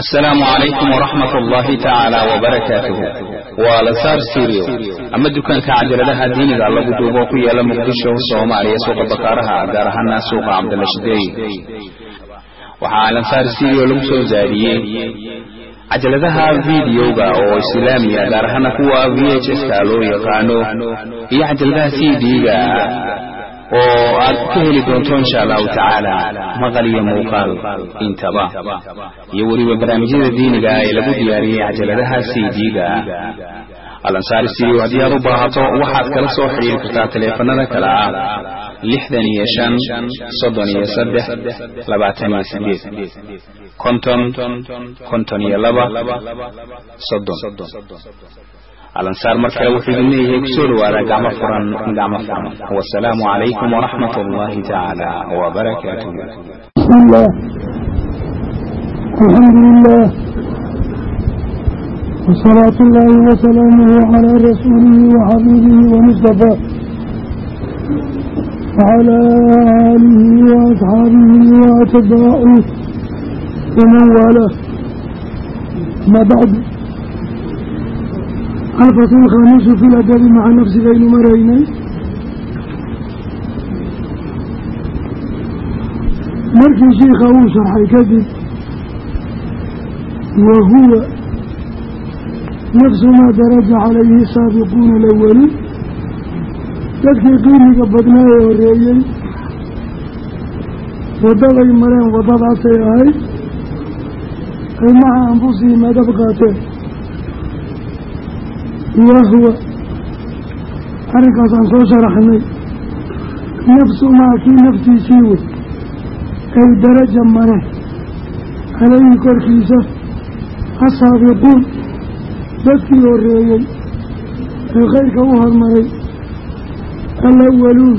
asalaamu calaykum waraxmat ullaahi tacaala wabarakaatuhu waa lasaar siriyo ama dukaanka cajaladaha diiniga lagu duubo ku yaalla muqdisho soomaaliya suuqa bakaaraha gaar ahaana suuqa cabdalla shideey waxaa lansaar siriyo lagu soo zaadiyey cajaladaha videoga oo islaamiya gaar ahaana kuwa v h ska loo yaqaano iyo cajaladaha c d-ga oo aad ka heli doonto insha allahu tacaala maqal iyo muuqaal intaba. Iyo weliba barnaamijyada diiniga ee lagu diyaariyey cajaladaha c d-ga. Alansaar studio haddii aad u baahato waxaad kala soo xidhiiri kartaa taleefanada kale ah lixdan iyo shan soddon iyo saddex labaatan iyo sideed konton konton iyo laba soddon alansaar markale wuxuu idin leeyahay ku soo dhawaada gacmo furan gacmo furan wasalaamu calaykum waraxmat ullaahi tacaala wabarakaatu bismillaah alxamdulilah wasalaatu ullaahi wasalaamuhu calaa rasuulihi waxabiibihi wamustafaa wacalaa aalihi waasxaabihi waatbaacihi waman waalaa ama bacdu alfatu lkhamiisu fi ladabi maca nafsi baynu maraynay. Markii shiikha uu sharxay kadib wa huwa nafsu maa daraja calayhi saabiquuna alawalin dadkii qiimiga badnaa ee horeeyey waddaday mareen waddadaasay ahayd ay maca anfusihim adab qaateen wa huwa arrinkaas aan soo sharaxnay nafsu maa kii naftiisii wey. Ay daraja mare calayhi korkiisa. Asaabiquun dadkii horreeyey. Ee khayrka u hormaray. Alawaluun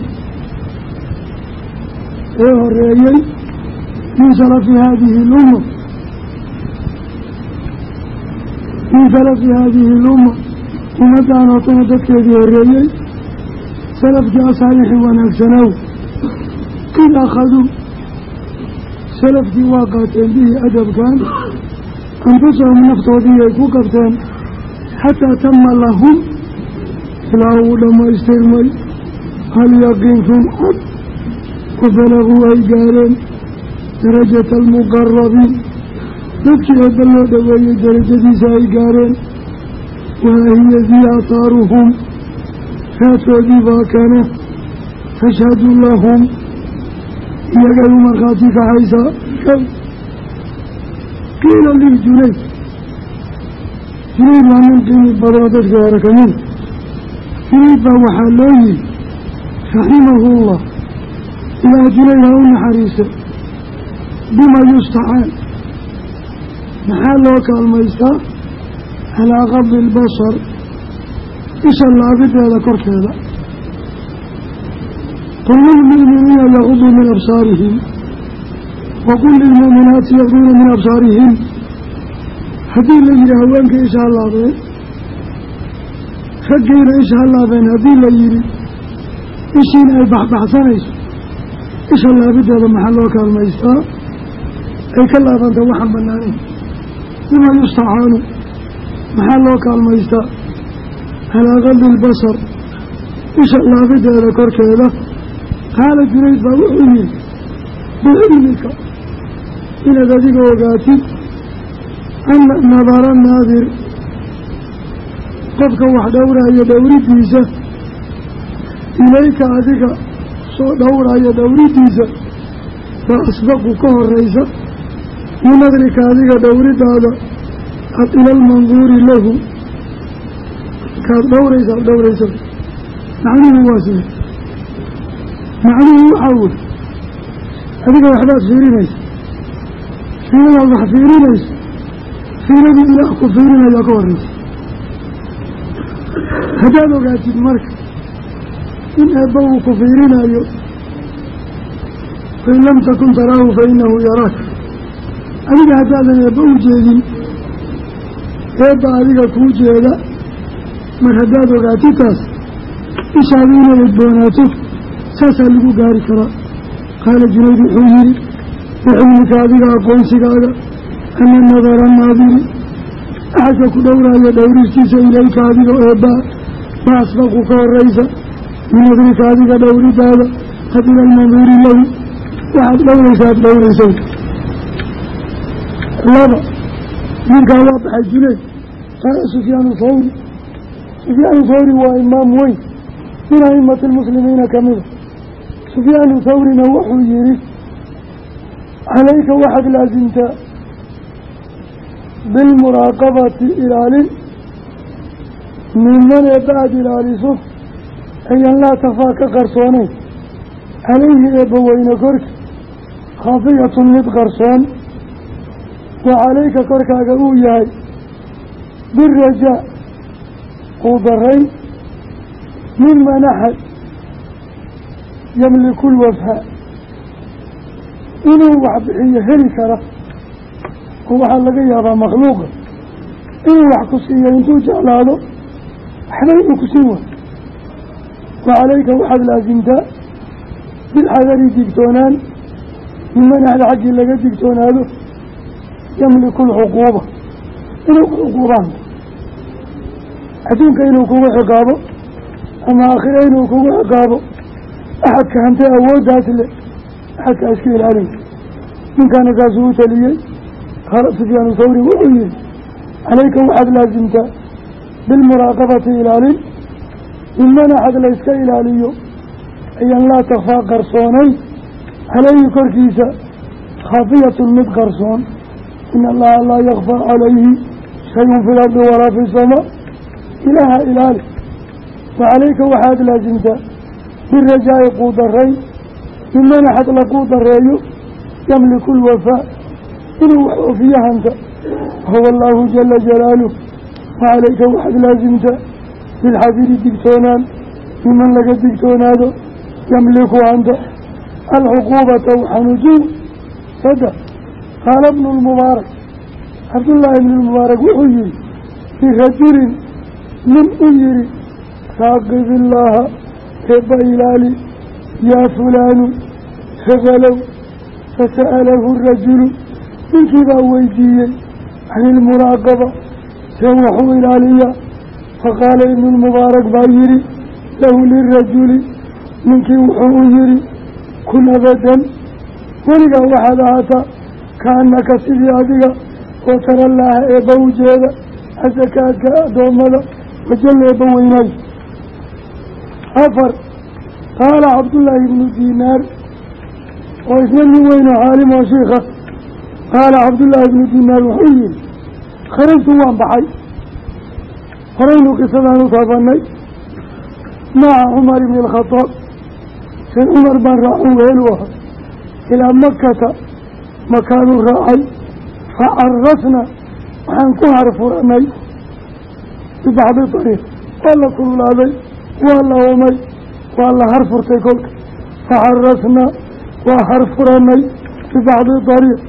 ee horreeyey. Min salafi haadihi lumma. Min salafi haadihi lumma ummaddan oo tana dadkeedii horreeyey salafkii asaalixi wanaagsanow id akhaduu salafkii waa qaateen bihi adabkan anfusahum naftoodii ay ku qabteen xataa tama lahum ilaa uu dhammaystirmay halyaqiin rumcad wabalaguu ay gaareen darajata almuqarabiin dadkii eebba loo dhoweeyey darajadiisa ay gaareen wahiya dii aataaruhum raadkoodii baa kana tashhadu lahum iyagay u markhaati kacaysaa kow qiila lii junayd waa nin qiimi badano dadkii hore ka mida junayd baa waxaa loo yihi raximahullah ilaa junayd ha u naxariisa bima yustacaan maxaa loo kaalmaystaa calaa qabdi albasar isha laabideeda korkeeda. Qul lilmu'miniina yaquduu min absaarihim. Waqul lilmu'minaati yaqduuna min absaarihim. Haddii la yidhi haweenka isha ha laabeen raggiina isha ha laabeen haddii la yidhi ishiina ay baxbaxsanayso isha laabideeda maxaa loo kaalmaystaa? Ay ka laabanta waxaan banaanayn bima yustacaanu maxaa loo kaalmaystaa calaa qalbi albasar isha laabideeda korkeeda. Qaala junayd baa wuxuu yihi bicilmika inaad adiga ogaatid ana nadara naadir. Qofka wax dhowraayo dhowridiisa ilayka adiga soo dhowraayo dhowridiisa baa asbaqu ka horeysa min nadrika adiga dhowridaada ad ilalmanduuri lahu. Kaad dhowraysa ad dhowraysa macnuhu waa sida. Macnuhu waxaa wey adiga waxbaad fiirinaysa. Fiiradaad wax fiirinayso fiiradii ilaah ku fiirinayaa ka horeysa haddaad ogaatid marka in eebba uu ku fiirinayo fain lam takun taraahu fa inahu yaraak adiga haddaadan eebba u jeedin eebba adiga kuu jeeda mar haddaad ogaatid taas ishaadu inay edboonaato saasaa lagu gaari karaa. Qaala junayd wuxuu yidhi bixilmika adiga aqoonsigaaga ana nadara naadiri axadka ku dhowraayo dhowristiisa ilayka adiga eebbaa ma asbaqu ka horaysa. Min nadrika adiga dhowridaada qadila almanduuri lahu waxaad dhowraysa aad dhowraysa laba ninkaa waa baxay junayd qaala sufyaanu thawri sufyaanu thawri waa imaam weyn. Min aimati lmuslimiina ka mida sufyaanu thawrina wuxuu yihi calayka waxaad laasimtaa bilmuraaqabati ilaalin. Niman eebba aada ilaaliso ayan laa tafaa ka qarsoonayn. Calayhi eebba weyne korka khaafiyatun mid qarsoon wa calayka korkaaga uu yahay. Birajaa uu darayn miman axad yamliku lwafaa inuu wax bixiyo heli kara oo waxaa laga yaabaa makhluuqa inuu wax ku siiyo intuu jeclaado waxba inuu ku siin waayo wa calayka waxaad laasimtaa bilxadari digtoonaan. Miman xaggii laga digtoonaado yamliku alcuquuba. Inuu ku cuquubaanto adduunka inuu kugu ciqaabo ama aakhira inuu kugu ciqaabo axadka hantay awooddaas leh axadkaa iska ilaalin. Ninkaana saasuu u taliyey qaala sufyaanu thawri wuxuu yihi calayka waxaad laasimtaa bilmuraaqabati ilaalin. Miman axad layska ilaaliyo ayan laa takfaa qarsoonayn calayhi korkiisa khaafiyatun mid qarsoon in allaha laa yakfaa calayhi shayun fi lardi walaa fi samaa ilaaha ilaali wa calayka waxaad laasimtaa birajaa'i quudarayn miman axad la quudareeyo yamliku lwafaa inuu wax ofiyo hanta wahuwa allaahu jala jalaaluh wa calayka waxaad laasimtaa bilxadiri digtoonaan miman laga digtoonaado yamliku hanta alcuquubata waxanujuw saddex qaala bnu lmubaarak cabdullaahi ibnu lmubaarak wuxuu yihi lirajulin nin u yihi raaqib illaaha eebba ilaali yaa fulaanu hebalow fasa'alahu rajulu. Ninkii baa weydiiyey can ilmuraaqaba seen waxuu ilaaliyaa. Faqaala ibnu lmubaarak baa yihi lahu lirajuli. Ninkii wuxuu u yihi kun abadan. Weligaa waxaad ahaataa kaanaka sidii adiga oo tarallaaha eebba u jeeda asakaadka addoommada wajalla eebba weynaay afar qaala cabdullaahi ibnu diinaar oo isna nin weyn oo caalim oo shiikha qaala cabdullaahi ibnu diinaar wuxuu yihi kharajtu waan baxay. Horaynu qisadaan u taabanay. Maca cumar ibni alkhadaab seen cumar baan raacun weelu ahaa ilaa makata makaanuu raacay. Fa carasna waxaan ku harfuranay. Bibacdi dariiq waa la kululaaday waa la umay waa la harfurtay kolka. Faxarasna waa harfuranay. Bibacdi dariiq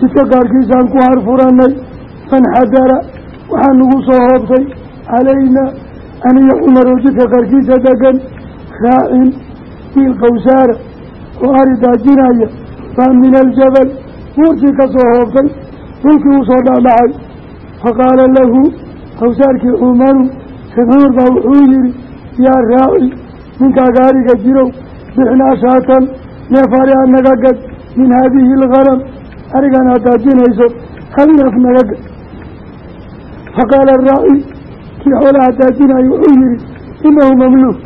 jidka qaarkiisaan ku harfuranay. Fanxadara waxaa nagu soo hoobtay. Calaynaa aniyo cumar oo jidka qaarkiisa degan raacin wiil qawsaara oo ari daajinaya. Baa min aljabal buurtii ka soo hoobtay dhulkii uu soo dhacdhacay faqaala lahu qawsaarkii cumaru cumar baa wuxuu yihi yaa raaci ninkaaga ariga jirow bixnaa shaatan neef ari a naga gad min haadihi alghanam arigan aad daajinayso hal neef naga gad. Faqaala raaci kii xoolaha daajinaya wuxuu yihi inahu mamluuk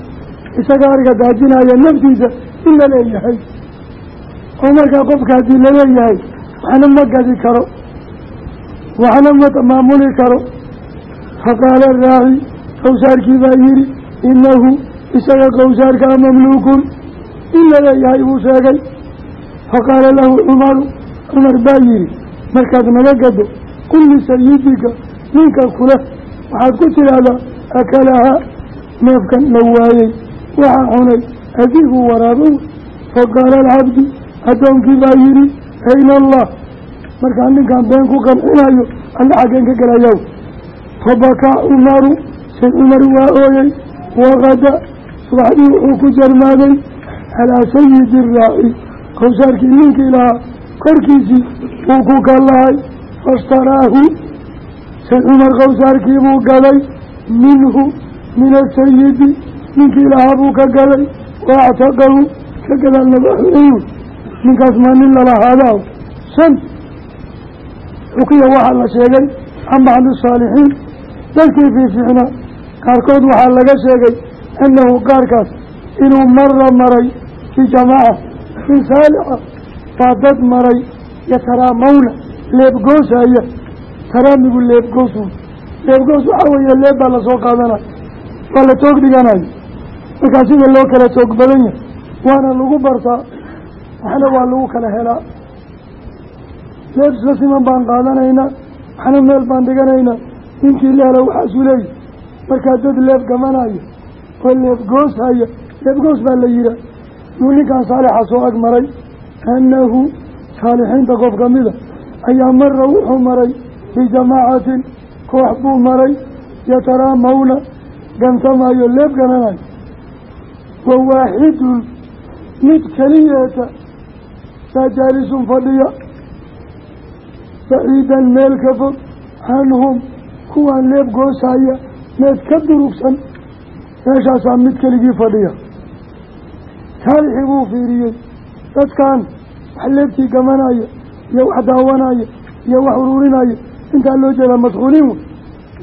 isaga ariga daajinaya naftiisa in la oo markaa qofka haddii la leeyahay waxna ma gadi karo waxna ma maamuli karo faqaala raaci qawsaarkii baa yihi inahu isaga qawsaarkaa mamluukun in la leeyahay buu sheegay faqaala lahu cumaru cumar baa yihi markaad naga gado qul lisayidika ninka kule waxaad ku tidhaahdaa akalahaa neefkan la waayey waxaa cunay adigu waraabow faqaala alcabdi addoonkii baa yihi ayna allah markaa ninkan been ku qancinayo alla xaggeen ka gelayaw fabakaa cumaru sayd cumar waa ooyey waqada subaxdii wuxuu ku jarmaaday calaa sayidi raaci qowsaarkii ninkii lahaa korkiisii wuu ku kallahay faishtaraahu sayd cumar kawsaarkii buu gaday minhu min asayidi ninkii lahaa buu ka gaday wa actaqahu ka gadaalna ninkaas maa nin lalahaadaaho shan xukiya waxaa la sheegay can bacdi saalixiin. Dadkii fiifiicnaa qaarkood waxaa laga sheegay annahu qaarkaas inuu mara maray fii jamaaca in saalixa baa dad maray yataraamawna leebgoosaya taraamigu leebgoos leebgoos waxaa weeye leeb baa la soo qaadanaya waa la toog dhiganayo markaa sida loo kala toog badan yahay waana lagu bartaa waxna waa lagu kala helaa. Leeb isla siman baan qaadanaynaa waxna meel baan dhiganaynaa ninkii la helo waxaasuu leeyahy markaa dad leeb gamanayo oo leebgoosaya leebgoos baa la yihaa yuu ninkan saalixa soo ag maray annahu saalixiinta qof ka mida ayaa mara wuxuu maray bijamaacatin koox buu maray yataraamawna gantamaayo leeb gananayo wa waaxidun mid keliyeeta saa jaalisun fadhiya baciidan meel ka fog. Canhum kuwaan leeb goosaya. Meed ka durugsan. Meeshaasaa mid keligii fadhiya. Saalixii buu fiiriyey. Dadkan wax leebtii gamanaya iyo wax daawanaya iyo wax ururinaya. Intaa loo jeedaa masquuliin wey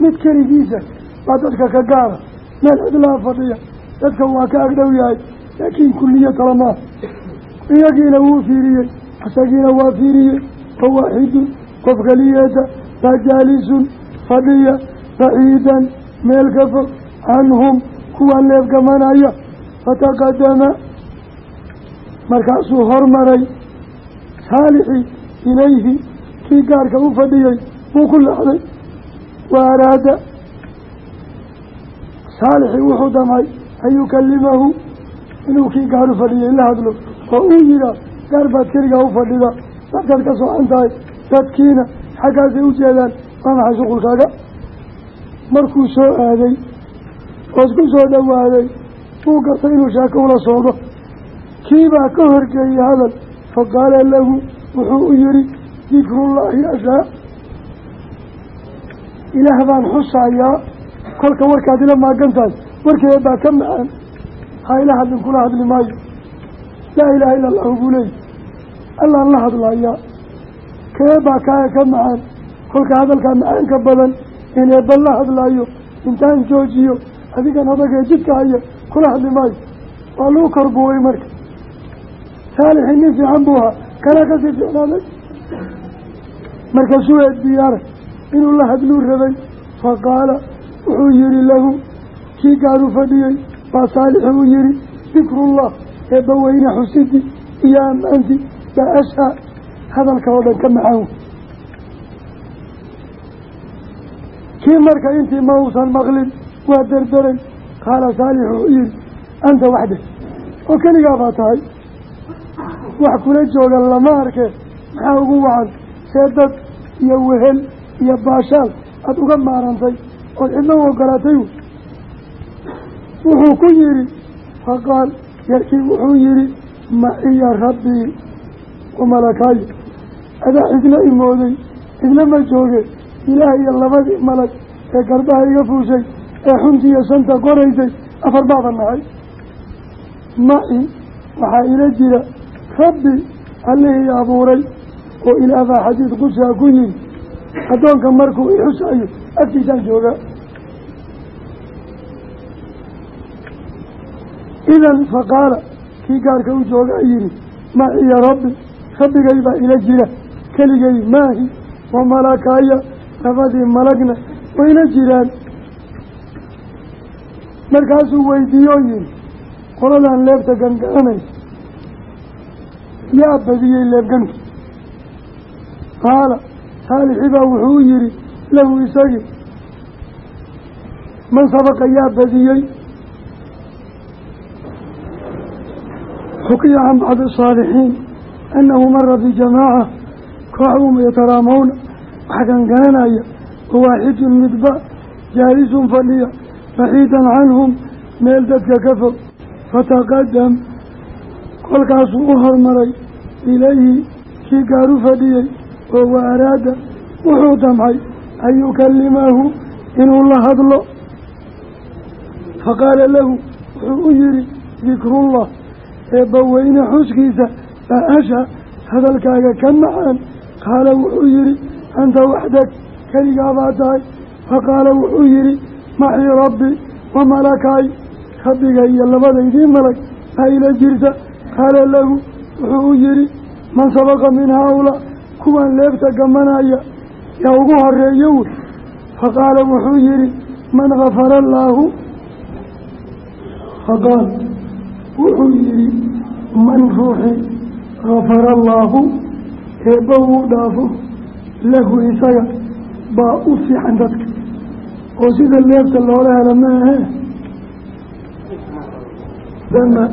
mid keligiisa baa dadka ka gaara. Meel cidlaha fadhiya. Dadka waa ka agdhow yahay. Laakiin kulliyo kale maaha iyagiina wuu fiiriyey isagiina waa fiiriyey. Wa waaxidun qof keliyeeta baa jaalisun fadhiya baciidan meel ka fog canhum kuwaan leebgamanaya fataqadama markaasuu hormaray. Saalixii ilayhi kii gaarka u fadhiyey buu ku leexday wa araada saalixii wuxuu damcay an yukalimahu inuu kii gaar u fadhiyey la hadlo oo uu yihaa gaar baad keligaa u fadhida dadkaad ka socan tahay dadkiina xaggaasay u jeedaan waa maxay shuqulkaaga markuu soo aaday oos ku soo dhowaaday buu gartay inuu sheeko ula socdo. Kiibaa ka horgeeyey hadal faqaala lahu wuxuu u yihi dikrullaahi ashaa ilaah baan xusayaa kolka warkaad ila maagan tahay warkeeda baa ka macaan ha ila hadlin kula hadli maayo laa ilaaha illa allahu buu leeyi allaan la hadlayaa. Kee baa kaaga ka macaan? Kolka hadalkaa macaanka badan in eebba la hadlaayo intaan joojiyo adigan odagee jidka haya kula hadli maayo. Waa lagu korbuway marka. Saalixii nin fiican buu ahaa kanaa ka sii fiicnaaday? Markaasuu eedbiyaaray inuu la hadluu rabay. Faqaala wuxuu yihi lahu kii gaaru fadhiyey? Baa saalixi u yihi dikrullah eebba weyne xusidi iyo ammaanti yaa ashaa hadalka oo dhan ka macaan. Kii marka intii ma uusan maqlin waa derderay qaala saalix wuxuu yihi anta waxde. Oo keligaa baa tahay wax kula jooga lama arkee maxaa ugu wacan? See dad iyo wehel iyo baashaal aada uga maarantay ood cidna u ogolaatay wuxuu ku yidhi faqaal yarkii wuxuu yidhi maciya rabbii wamalakaayo adaa cidna imooday cidna ma jooge. Ilaah iyo labadii malag ee garbaha iga fuushay ee xuntiiyo shanta qoraysay afar baaba nahay. Maci waxaa ila jira rabbi allihii abuuray oo ilaah baa xadiid qusaa ku yihi addoonka markuu ixusayo agtiisaan joogaa idan faqaala kii gaarka u joogaa yihi maciya rabbi rabbigay baa ila jira keligay maahi wa malakaaya labadii malagna wayla jiraan. Markaasuu weydiiyo yihi qoladan leebta gangaranaysa yaa badiyey leebganki qaala saalixi baa wuxuu u yihi lahu isagii man sabaqa yaa badiyey xukiya can bacdi asaalixiin annahu mara bijamaaca kooxdum yataraamawna wax gangananaya wawaaxidun midba jaalisun fadhiya baxiidan canhum meel dadka ka fog fataqadam kolkaasuu u hormaray ilayhi kii gaaru fadhiyey oo wa araada wuxuu damcay an yukalimahu inuu la hadlo faqaala lahu wuxuu u yihi dikrullah eebbaweyne xuskiisa baa asha hadalkaaga ka macaan qaala wuxuu yihi anta waxdag keligaa baa tahay? Faqaala wuxuu yihi macii rabbi wa malakaay rabbiga iyo labadaydii malag baa ila jirta. Qaala lahu wuxuu u yihi man sabaqa min haaulaa kuwan leebta gamanaya yaa ugu horeeyo wey faqaala wuxuu yihi man gafara allaahu faqaal. Wuxuu yihi man ruuxi gafara allaahu eebba uu dhaafo lahu isaga baa u fiican dadka. oo sida leebta loola helo maahe dama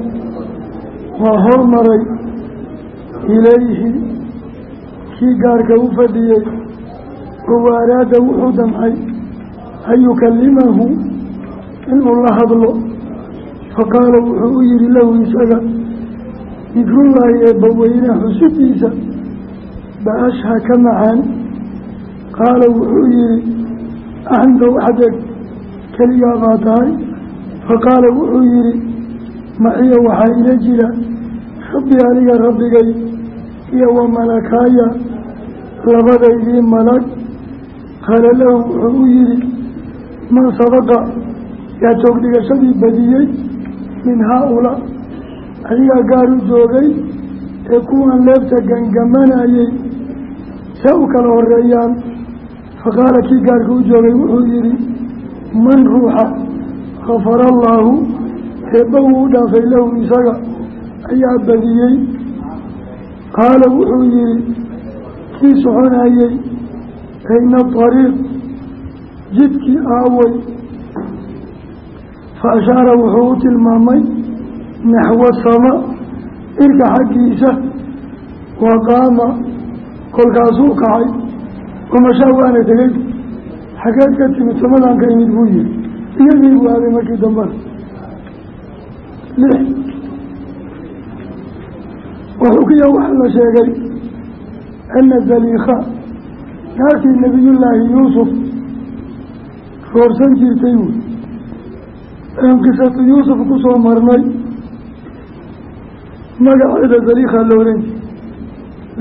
waa hormaray ilayhi. kii gaarka u fadhiyey oo waaraada wuxuu damcay an yukalimahu inuu la hadlo. faqaala wuxuu u yihi lahu isaga dikrullaahi eebbaweyne xusidiisa ba ashha ka macaan qaala wuxuu yihi anta waxdeg keligaa baa tahay? Faqaala wuxuu yihi maciya waxaa ila jira rabbi aniga rabbigay iyo wa malakaaya labadaydii malag. Qaala lahu wuxuu u yihi man sabaqa yaa joogdhigashadii badiyey min haa-ulaa adigaa gaar u joogay ee kuwan leebta gangamanayey see u kala horeeyaan faqaala kii gaarka u joogay wuxuu yihi man ruuxa gafara allaahu eebba wuu u dhaafay lahu isaga ayaa badiyey. Qaala wuxuu yihi kii soconayey ayna ariiq jidkii aaway. Fa ashaara wuxuu u tilmaamay naxwa sama irka xaggiisa wa qaama kolkaasuu kacay wamashaa waana tegey xageed ka timid samadan ka imid buu yihi iyagii buu aaday markii dambana lix waxukiya waxaa la sheegay ana zaliikha naagtii nabiyullaahi yuusuf roorsan jirtay wey aynu qisatu yuusuf ku soo marnay magaceeda zaliikha la oran jir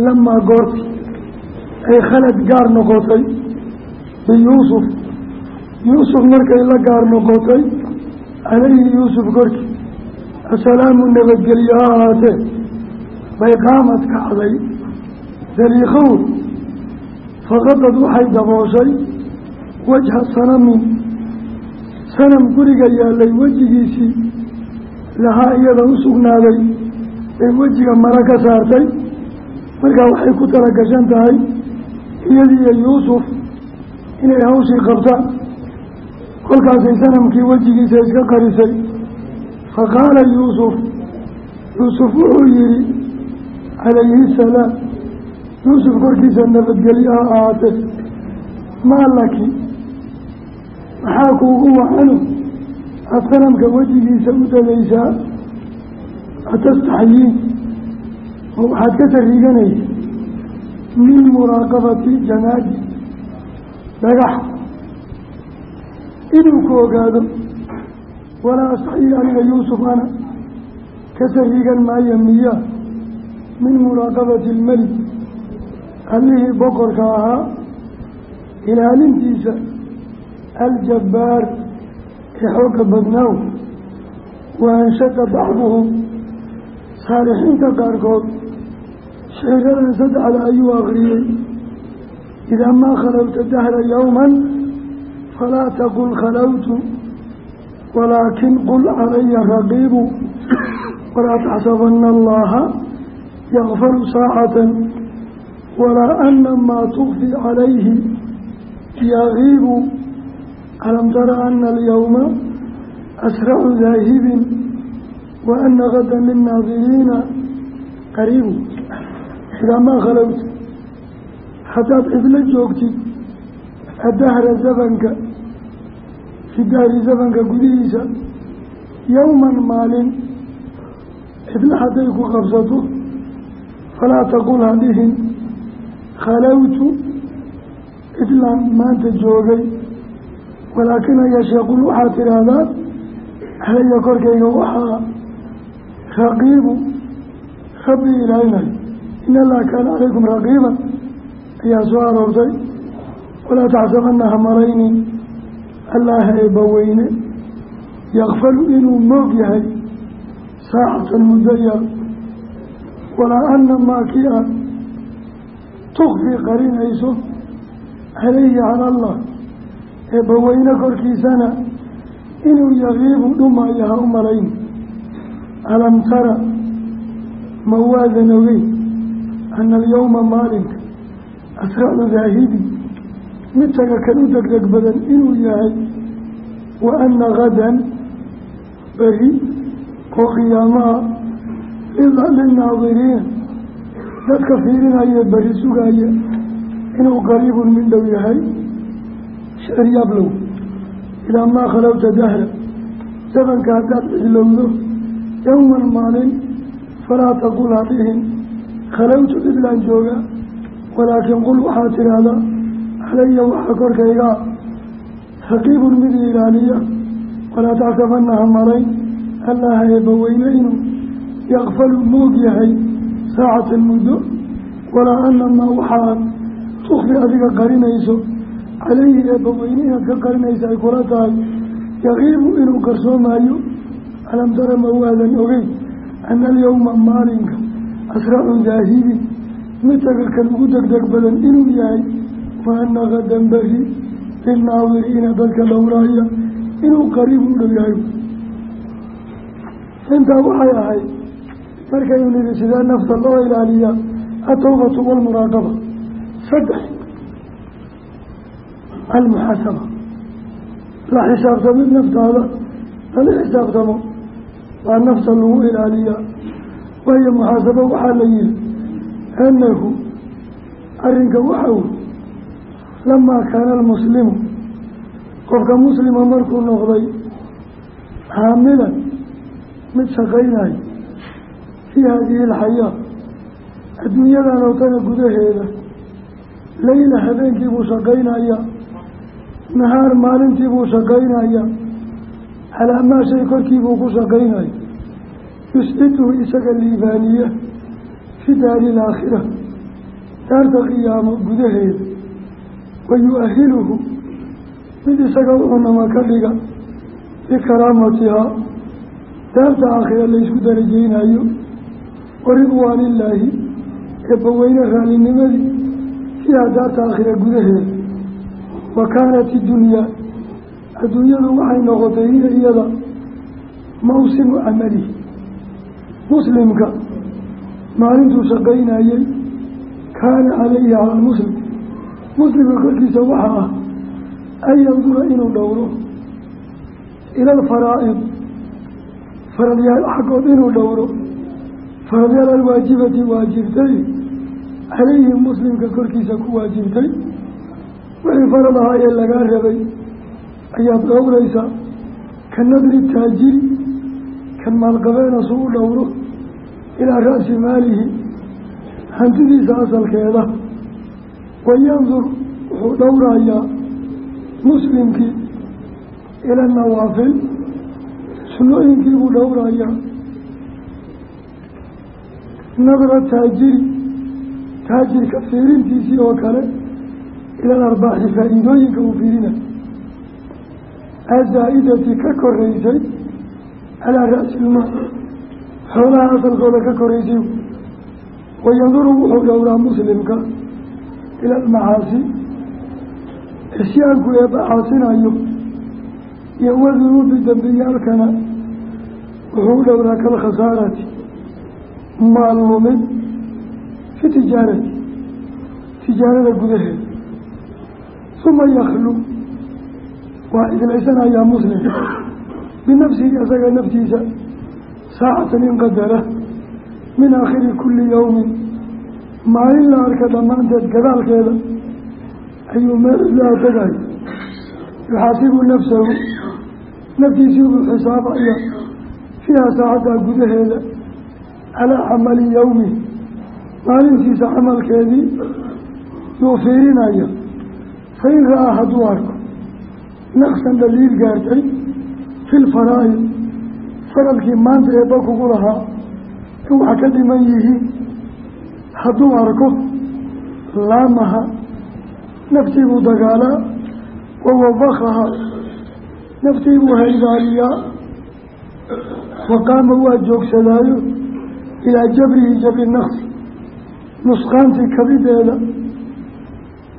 lamaa goorti. Ay khalad gaar noqotay biyuusuf yuusuf. Markay la gaar noqotay calayhi yuusuf korkii assalaamu nabadgelyo ha ahaatee bay qaamad kacday zaliikhow faqadad waxay dabooshay wajha sanamin sanam guriga yaallay wejigiisii lahaa iyada u sugnaaday bay wejiga maro ka saartay. Markaa waxay ku tala gashan tahay iyadiiyo yuusuf inay hawshii qabtaan kolkaasay sanamkii wejigiisa iska qarisay. Faqaala yuusuf yuusuf wuxuu yihi calayhi salaam. Yuusuf korkiisa nabadgelyo ha ahaatee maa laki maxaa kuugu wacano aad sanamka wejigiisa u dadaysaa atastaxyiin oo waxaad ka sariiganaysa min muraaqabati jamaadi dhagax. Inuu ku ogaado. Walaa astaxyii aniga yuusuf ana. Ka sariigan maayo miyaa min muraaqabati ilmelik allihii boqorka ahaa. Ilaalintiisa. Aljabbaar. Ee xoogga badnaaw. Wa anshada bacduhum saalixiinta qaarkood shiciradan saddexda ayuu akriyey. Idaa maa khalowta dahra yowman falaa taqul khalowtu walaakin qul calaya raqiibu walaa taxsabana allaha yakfaru saacatan walaa ana maa tukfi calayhi yagiibu alam tara ana alyowma asracu daahibin wa ana gadan lilnaadiriina qariibu idaa maa khalowta haddaad cidlo joogtid adahra zabanka fi dahri zabanka gudihiisa yowman maalin cidlo hadday ku qabsato falaa taqul hadhihin khalowtu idlaan maanta joogay walaakin ayashee qul waxaad tidhaahdaa calaya korkayga waxaa raqiibu rabbi ilaalinay in allaha kaana calaykum raqiiban. Ayaa soo aroortay walaa taxsabana ha malaynin allaha eebbaweyne yakfalu inuu moog yahay saacatan muddo yar walaa ana maa kii aad tukfii qarinayso calayhi cala allah eebbaweyne korkiisana inuu yaqiibu dhumaayo ha u malayn alam tara ma waadan ogeyn ana alyowma maalinka asracu daahibi mid taga kan u degdeg badan inuu yahay wa ana gadan beri oo qiyaamaha lilnaadiriina dadka fiirinaya beri sugaya inuu qariibun min dhow yahay sheeryablow ilaa maa khalowta dahra zamanka haddaad xilowdo yowman maalin falaa taqul ha dhihin khalowtu cidlaan jooga walaakin qul waxaad tidhaahdaa calaya waxaa korkaygaa raqiibun mid ilaaliya walaa taxsabana ha malayn allaha eebbaweyne inuu yakfalu moog yahay saacatan muddo walaa ana maa waxaad tukfi adiga qarinayso calayhi eebbaweyne inaad ka qarinaysa ay kula tahay yaqiibu inuu qarsoomaayo alam tara ma waadan ogeyn ana alyowma maalinka asracu daahibin mid taga kan ugu degdeg badan inuu yahay wa ana gadan beri lilnaadiriina dadka dhowraaya inuu qariib u dhow yahay intaa waxay ahayd markaynu nidhi sidee nafta loo ilaaliyaa atawbatu walmuraaqaba saddex almuxaasaba la xisaabtamid naftaada lala xisaabtamo waa nafta lagu ilaaliyaa waayo muxaasabo waxaa la yihi annahu arrinka waxa wey lamaa kaana almuslimu. Qofka muslima markuu noqday xaamilan mid shaqaynayo fii haadihi alxayaa adduunyadan oo tana gudaheeda leyla habeenkii buu shaqaynaya nahaar maalintii buu shaqaynaya calaa maa shay korkii buu ku shaqaynaya yusciduhu isaga liibaaniya fi daari ilaakhira daarta qiyaamo gudaheeda wa yu-ahiluhu mid isaga ucunama ka dhiga bikaraamatihaa daarta aakhira laysku darajeynayo wa ridwaanillaahi eebbaweyne raalinimadii fiiha daarta aakhira gudaheeda wa kaanat idunyaa adduunyadu waxay noqotay hiya iyada mawsimu camalihi muslimka maalintuu shaqaynayey kaana calayhi cala almuslim. Muslimka korkiisa waxaa ah an yandura inuu dhowro ila alfaraa'id. Faradyaal xaggood inuu dhowro faradyaal alwaajibati waajibtay calayhi muslimka korkiisa ku waajibtay wixii farad ahaa ee lagaa rabay ayaad dhowraysaa ka nadri taajiri kan maalqabeena suu u dhowro ilaa ra'si maalihi hantidiisa asalkeeda. Wayandur wuxuu dhowrayaa muslimkii ila nawaafil sunnooyinkii buu dhowrayaa. Nadra taajiri taajirka fiirintiisii oo kale ilal arbaaxi faa-iidooyinka uu fiirina. Azaa'idati ka koreysay calaa ra'si xoolaha asalkooda ka koreysay wayanduru wuxuu dhowraa muslimka ila almacaasi. Isyaanku eebba caasinayo iyo wadunuubi dembiyaalkana wuxuu dhowraa kalkhasaarati maal lumid fi tijaarati. Tijaarada gudaheeda uma yakhlu waa islaysanayaa muslim binafsihi isaga naftiisa saacatan in qadara min aakhiri kulli yowmin maalin la arka dhammaanteed gadaalkeeda ayuu meel cidlaha tegay yuxaasibu nafsahu naftiisii buu xisaabaya fiiha saacaddaa gudaheeda calaa camali yowmi maalintiisa camalkeedii yuu fiirinaya fa in ra'aa hadduu arko naqsan dhaliil gaartay fi lfaraa'id faradkii maanta eebba kugu lahaa in wax ka dhiman yihiin hadduu arko laamaha naftii buu dagaalaa wawabakaha naftii buu haydaaliyaa waqaama waa joogsadaayo ilaa jabrihi jabri naqsi nusqaantii kabideeda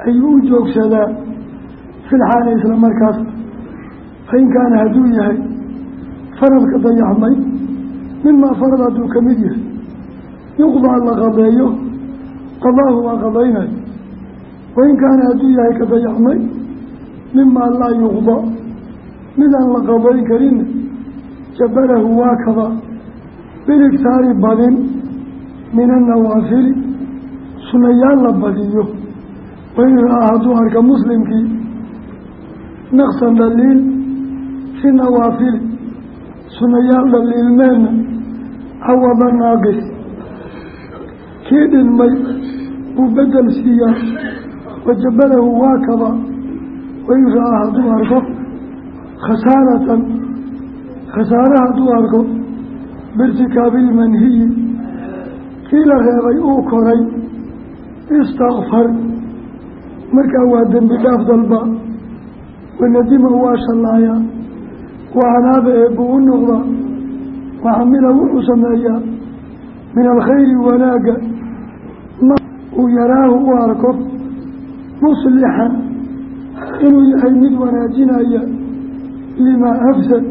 ayuu u joogsadaa filxaali isla markaas fain kaana hadduu yahay faradka dayaxmay mimaa farad hadduu ka mid yahay. Yuqdaa la qadeeyo qadaahu waa qadaynayo. Wain kaana hadduu yahay ka dayaxmay mimaa laa yuqda. Midaan la qadayn karinna jabarahu waa kaba. Biligtaari badin min annawaafili sunayaal la badiyo. Wain ra'aa hadduu arka muslimkii naqsan dhaliil fi nawaafili sunayaal dhaliilmeenna cawada naaqis kii dhinmay uu bedel siiyaa wajabarahu waa kaba. Wain ra'aa hadduu arko. Khasaaratan. Khasaare hadduu arko. Biirtikaabi ilmanhiyi kii la reebay uu koray. Istakfar markaa waa dembi dhaaf dalba. Wanadima waa shallaayaa waa hanaaba eebbuu u noqdaa waxamila wuxuu sameeyaa. Min alkhayri wanaagga ma uu yaraahu u arko muslixan inuu yahay mid wanaajinaya limaa afsad.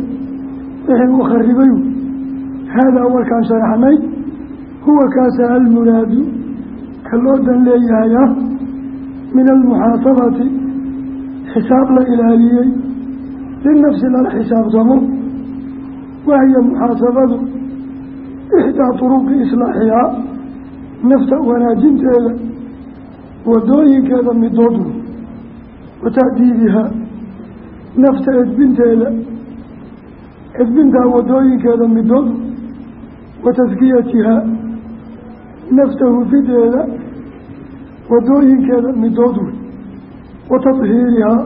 Wixii uu kharibay haadaa warkaan sharaxnay huwa kaasa almuraadu ka loo dan leeyahay ah min almuxaasabati xisaab la ilaaliyey linafsi lala xisaabtamo wahiya muxaasabadu ixdaa turuqi islaaxihaa nafta wanaajinteeda wadooyinkeeda midoodu wa ta'diibihaa nafta edbinteeda edbintaa wadooyinkeeda midood wa taskiyatihaa nafta hufideeda wadooyinkeeda midood wa tadhiirihaa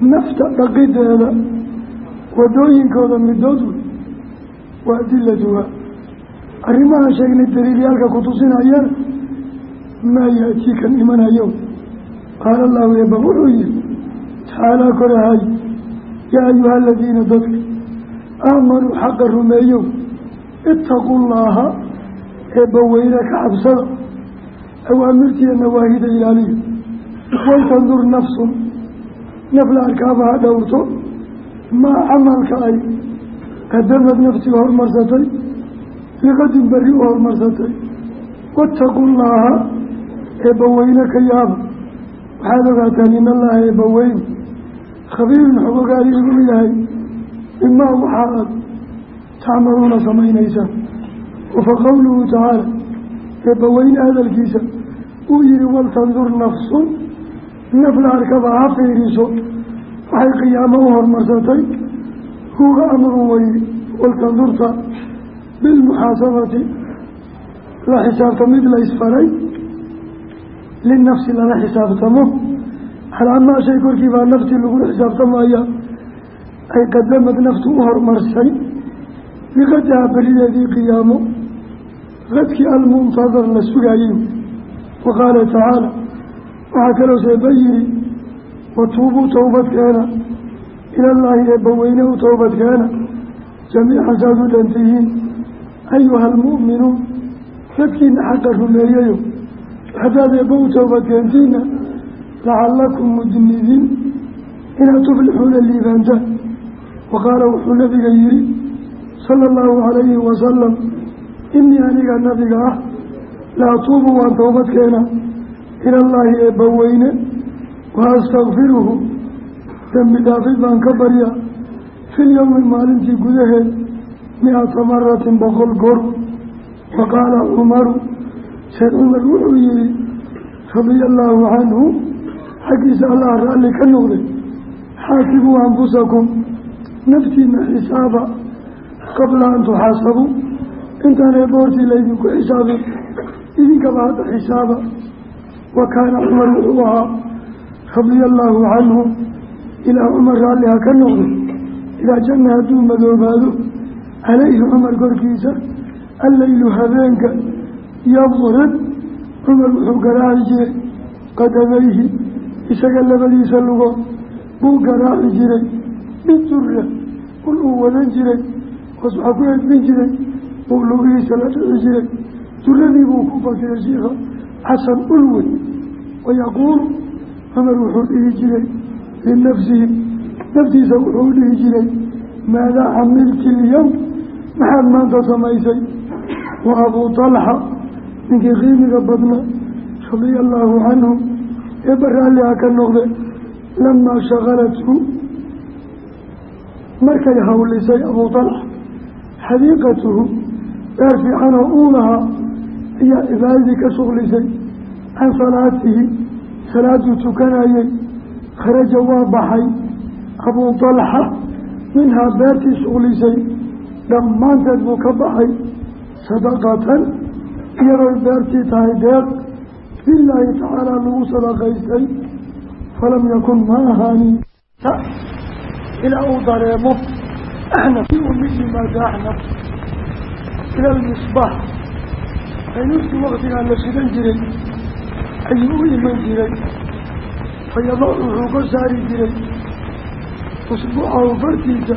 nafta dhaqideeda wadooyinkooda midood wey wa adilatuhaa arrimahaan sheegnay daliilyaalka ku tusinayana maa yaatii kan imanayo? Qaala allahu eeba wuxuu yihi tacaalaa korahay yaa ayuha aladiina dadka aamanuu xaqa rumeeyow itaquu llaaha eebbaweyne ka cabsada awaamirtiiyo nawaahida ilaaliya waltandur nafsun naf la arkaaba ha dhowrto maa camalka ay qadamad naftiga hormarsatay biqadin berri u hormarsatay waataquu llaaha eebbaweyne ka yaaba waxaad ogaataan in allaha eebbaweyne khabiirun xogogaali igu yahay bimaa waxaa aad tacmaluuna samaynaysaan wafa qowluhu tacaala eebbaweyne hadalkiisa uu yihi waltandur nafsun naf la arkaba ha fiiriso waxay qiyaamo u hormarsatay huwa amru weye waltandurta bilmuxaasabati la xisaabtamid la isfaray linafsi lala xisaabtamo. Calaamaa shay korkii baa naftii lagula xisaabtamaya ay qadamad naftu u hormarsay. Biqadaha berideedii qiyaamo qadkii almuntadar la sugaayey wa qaala tacaala waxaa kaloo seeba yihi watuubuu towbadkeena ilallaahi eebbaweyne u towbadkeena jamiican saad u dhantihiin. Ayuha almu'minuun dadkiina xaqa rumeeyayo haddaad eebba u towbadkeentiina lacallakum mudnidiin inaad tuflixuuna liibaantaan wa qaala wuxuu nabiga yihi sala allahu calayhi wasalam inii aniga nabiga ah la atuubu waan towbadkeena ilallaahi eebbaweyne wa astakfiruhu dembi dhaafid baan ka barya filyowmi maalintii gudaheed mi-ata maratin boqol goor. Wa qaala cumaru sheekh cumar wuxuu yihi radia allaahu canhu xaggiisa allah raalli ka noqday xaasibuu anfusakum. Naftiina xisaaba qabla an tuxaasabuu intaan eeboortii laydinku xisaabin idinkaba hadda xisaaba wa kaana cumar wuxuu ahaa radia allaahu canhu ilaa cumar raalliha ka noqday idaa janna hadduu madoobaado calayhi cumar korkiisa alleylu habeenka yadrib cumar wuxuu garaaci jiray qadamayhi isaga labadiisa lugood buu garaaci jiray bidurra ul uu wadan jiray hoos waxaa ku edbin jiray uu lugihiisa la dhici jiray duradii buu ku fakiray shiikha xasan ulwey wayaquulu cumar wuxuu dhihi jiray linafsihi naftiisa wuxuu dhihi jiray maadaa camilti ilyowm maxaad maanta samaysay? Wa abuu talxa ninkii qiimiga badna radia allaahu canhu eebba raalliha ka noqde lamaa shakalathu markay hawlisay abuu talxa xadiiqatuhu beer fiicanoo uu lahaa ayaa cibaadadii ka shuqlisay can salaatihi salaaduu tukanayey kharaja waa baxay. Abuu talxa minhaa beertii shuqlisay dhammaanteed buu ka baxay sadaqatan iyadooy beertii tahay deeq lilaahi tacaala lagu sadaqaystay falam yakun ma ahaanin ilaa uu dareemo uu mid yimaado axnaf ila almisbaax ayuuskii waktigaa la shidan jiray ayuu u iman jiray. Fayadacu wuxuu ka saari jiray usbuucahu fartiisa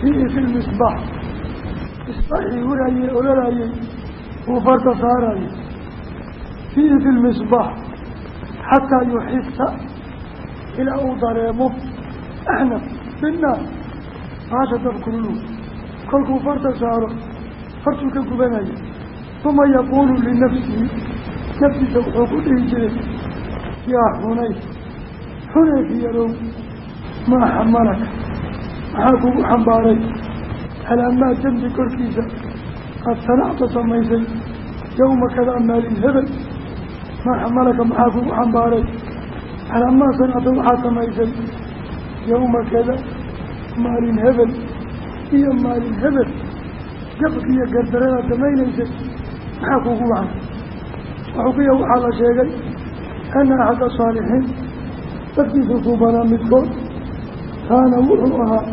fiihi fi lmisbaax misbaaxii hurayey ololayey uu farta saarayay. Fiihi fi lmisbaax xataa yuxisa ilaa uu dareemo axnaf binnaar baasha dabkululu kolkuu farta saaro fartuu ka gubanaya uma yaquulu linafsihi naftiisa wuxuu ku dhihi jiray yaa xunay xunayki yarow maa xamalaka maxaa kugu xambaaray calaa maa dembi korkiisa aad sanacta samaysay yowma kada maalin hebel maa xamalaka maxaa kugu xambaaray calaa maa sanacta waxaad samaysay yowma kada maalin hebel iyo maalin hebel jabki iyo gardaradaad samaynaysay maxaa kugu wacan waxukiya waxaa la sheegay ana axada saalixiin dadkiisa suubanaa midkood kaana wuxuu ahaa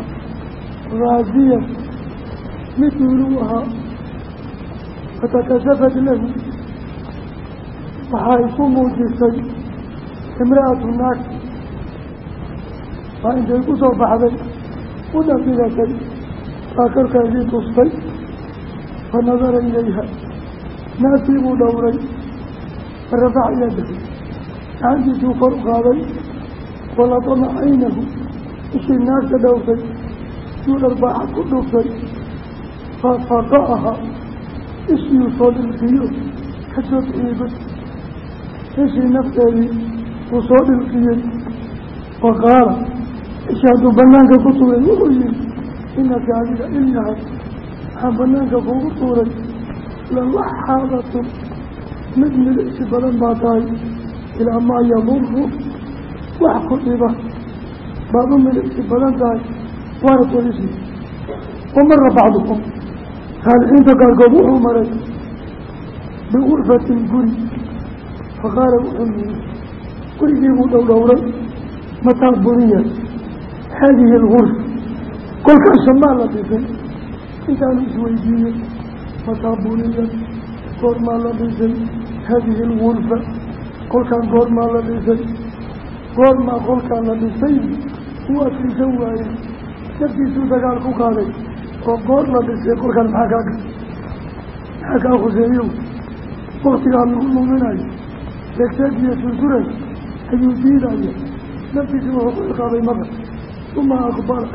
raasiyan mid duuluu ahaa fatakasafat lahu. Waxaa isu muujistay imra'atu naag waa intay ku soo baxday u dhafigatay baa korkeedii tustay fa nadara ilayha naagtii buu dhowray fa rafaca yadahu gacantiisuu kor qaaday walatama caynahu ishii naagta dhowrtay yuu dharbaaxa ku dhuftay. Fafaqa'aha ishiyuu soo dhilqiyo ka soo bixiyey god ishii nafteedii wuu soo dhilqiyey wa qaala ishii hadduu banaanka ku tuuray wuxuu yihi inaka adiga il yahay waxaan banaanka kuugu tuuray lalaxaadatun mid milicsi badan baa tahay ilaa maa yaduru wax ku dhiba. Baad u milicsi badan tahay waana tolisi wamara bacdukum saalixiinta qaarkood wuxuu maray bikurfatin guri. Faqaala wuxuu yihi gurigii buu dhowdhowray mataa buniya. Haadihi algurfa kolkaas samaa la dhisay. Intaanu isweydiiyey mataa buniya. Goormaa la dhisay haadihi algurfa kolkaan goormaa la dhisay goormaa kolkaan la dhisay uu adkaysan waayey naftiisuu dagaal ku qaaday oo goor la dhisay kolkaan maxaa kaa maxaa kaa khuseeyo waktigaa lagu luminayo seegseeg iyo sursuray ayuu diidaya naftiisii wuxuu ku ciqaabay mara uma aqbala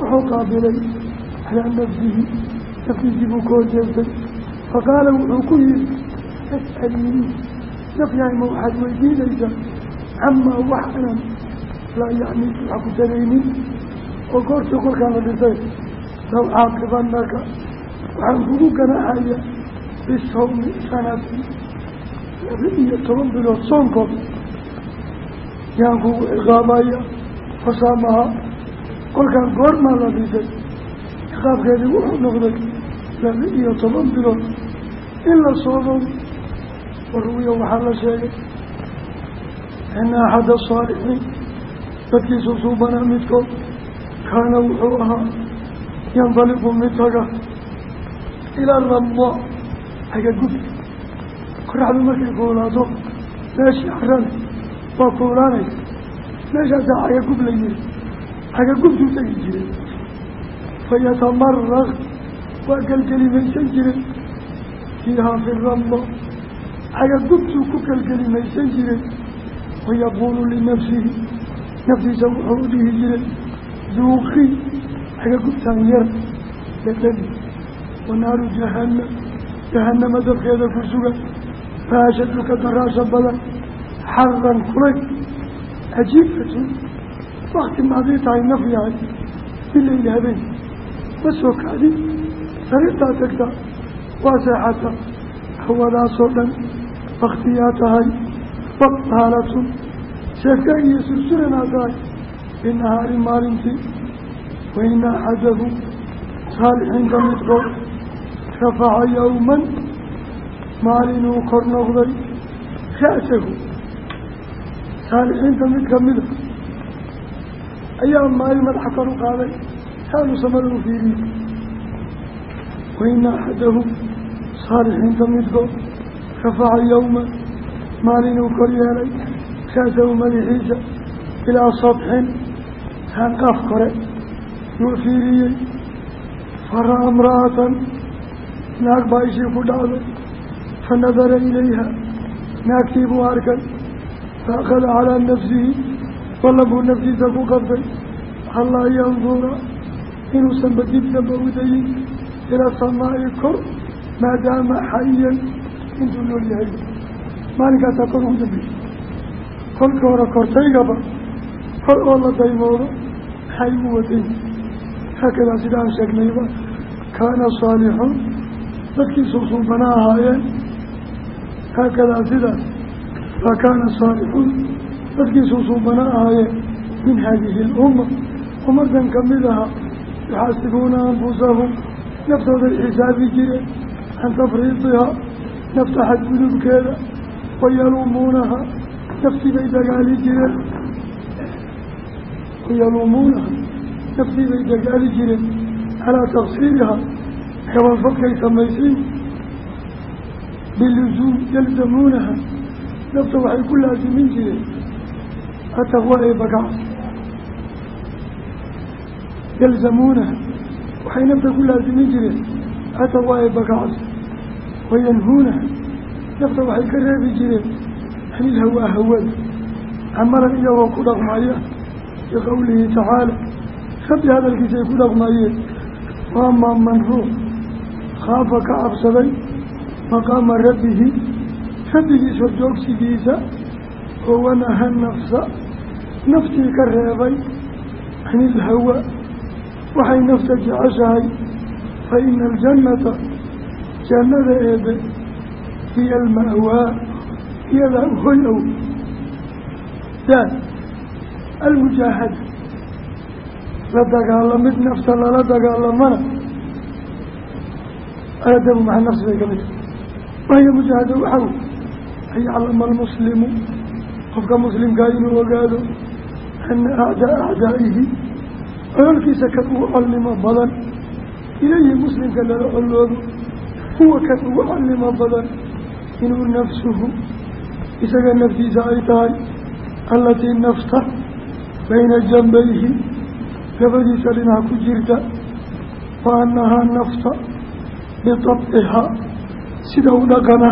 wuxuu qaabilay calaa nafsihi naftiisii buu ka horjeestay wuxuu ku yihi tas'aliinii naf yahay ma waxaad weydiinaysaa camaa wax anan laa yacni wax ku taraynin oo goortii kolkaan la dhisay law caaqibanaka waxaan kugu ganaxaya bisawmi sanati laba iyo toban bilood soonkood. Yaan kugu ciqaabaya fasaamaha kolkaan goormaa la dhisay ciqaabkeedii wuxuu noqday laba iyo toban bilood in la soomo waruwiya waxaa la sheegay ina axada asaalixiin dadkiisu suubanaa midkood kaana wuxuu ahaa yandaliqu mid taga ilaa ramda agagub qoraxdu markay kuulaato meeshii carane waa kuulaanaysa meeshaasaa cagagub la yihi cagagubtuu tegi jiray. Fayatamaraq waa gelgelimaysan jiray. Fiihaa fi ramda cagagubtuu ku gelgelimaysan jiray. Wayaquulu linafsihi. Naftiisa wuxuu u dhihi jiray duuqii cagagubtaan yar dadadi wanaaru jahannam jahannama dabkeeda ku sugan faashadu ka daraasha badan xaran kulay cajiibatun wakti maadii tahay naf yahay bilayli habeen ma soo kacdin sariirtaa tagta waa seexata hawadaasoo dhan waktiyaa tahay waqhaalatun sheeka iyo sursuranaa tahay binahaari maalintii waina axadahu saalixiinka midkood rafaca yowman maalinuu kor noqday ra'sahu saalixiinta mid kamida ayaa maalin madaxa kor u qaaday saanu samada u fiiriyey waina axadahu saalixiinta midkood rafaca yowman maalinuu kor yeelay ra'sahu madaxiisa ilaa sabxin saanqaaf kore yuu fiiriyey fara-a imra'atan naag baa ishii ku dhacday fa nadara ilayha naagtii buu arkay faakada calaa nafsihi walla buu naftiisa ku qabtay allaa yandura inuusanba dib damba u dayin ila samaa'i kor maadaama xayan intuu nool yahay. Maalinkaasaa kor ugu dambeysay kolka hore kortaygaba kor oo la daymoodo maxay ugu waday haakadaa sida aan sheegnayba kaana saalixuun dadkii suusuubana ahaayeen. Haakadaa sidaas fa kaana saalixuun dadkii suusuubana ahaayeen. Min haadihi alumma. Ummadan ka mid aha yuxaasibuuna anfusahum. Naftooday xisaabi jireen. Can tafriidihaa nafta xadgudubkeeda wayaluumuunaha naftii bay dagaali jireen wayaluumuunaha naftii bay dagaali jireen calaa tafsiirihaa gabalfalkay samaysiin bilusuum yalzamuunaha nafta waxay ku laasimin jireen ataqwa ee bakacsi yalzamuunaha waxay nafta ku laasimin jireen ataqwa ee bakacsi wayanhuunaha nafta waxay ka reebi jireen anil hawaa hawada camalan iyagoo ku dhaqmaya biqowlihi tacaala rabbi hadalkiisa ay ku dhaqmayeen waamaa man ruux khaafa ka cabsaday maqaama rabbihi rabbigiis horjoogsigiisa oo wanaha nafsa naftii ka reebay can ilhawa waxay nafta jeceshahay fa ina aljannata jannada eebe hiya alma'waa iyadaa hoy ow daad almujaahada la dagaalamid nafta lala dagaalamana adabu maca nafsi bay ka mid tahay. Wahiya mujaahada waxaw an yaclama almuslimu qofka muslimkaa inuu ogaado ana acdaa acdaa'ihi cololkiisa kan ugu colnimo badan ilayhi muslimka lala coloobo huwa kan ugu colnimo badan inuu nafsuhu isaga naftiisa ay tahay allatii nafta bayna jambayhi labadiisa dhinac ku jirta wa annahaa nafta bitabcihaa sida u dhaqana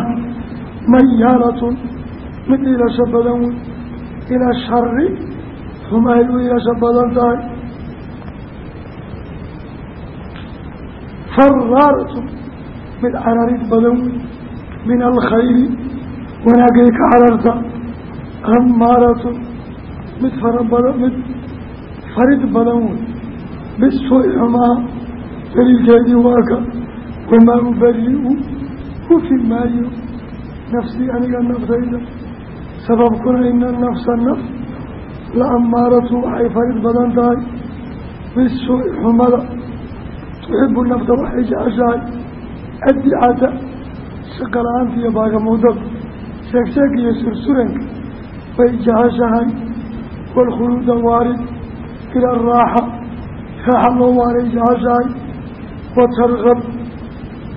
mayaalatun mid iilasho badan wey ilaa shari xuma ay u iilasho badan tahay. Faraaratun mid cararid badan wey min alkhayri wanaagay ka cararta amaaratun mid fara badan mid farid badan wey. Bisuuci xumaa daliilkeedii waa ka wamaa ubariu hufi maayo nafsii aniga naftayda sababkuna ina nafsa naf la amaaratu waxay farid badan tahay. Bisuuci xumada tuxibu nafta waxay jeceshahay addicata shaqala-aanta iyo baagamuudada sheegsheeg iyo sursuranka way jeceshahay waalkhuluuda waarid ila araaxa raaxa loo waaray jeceshahay wa targab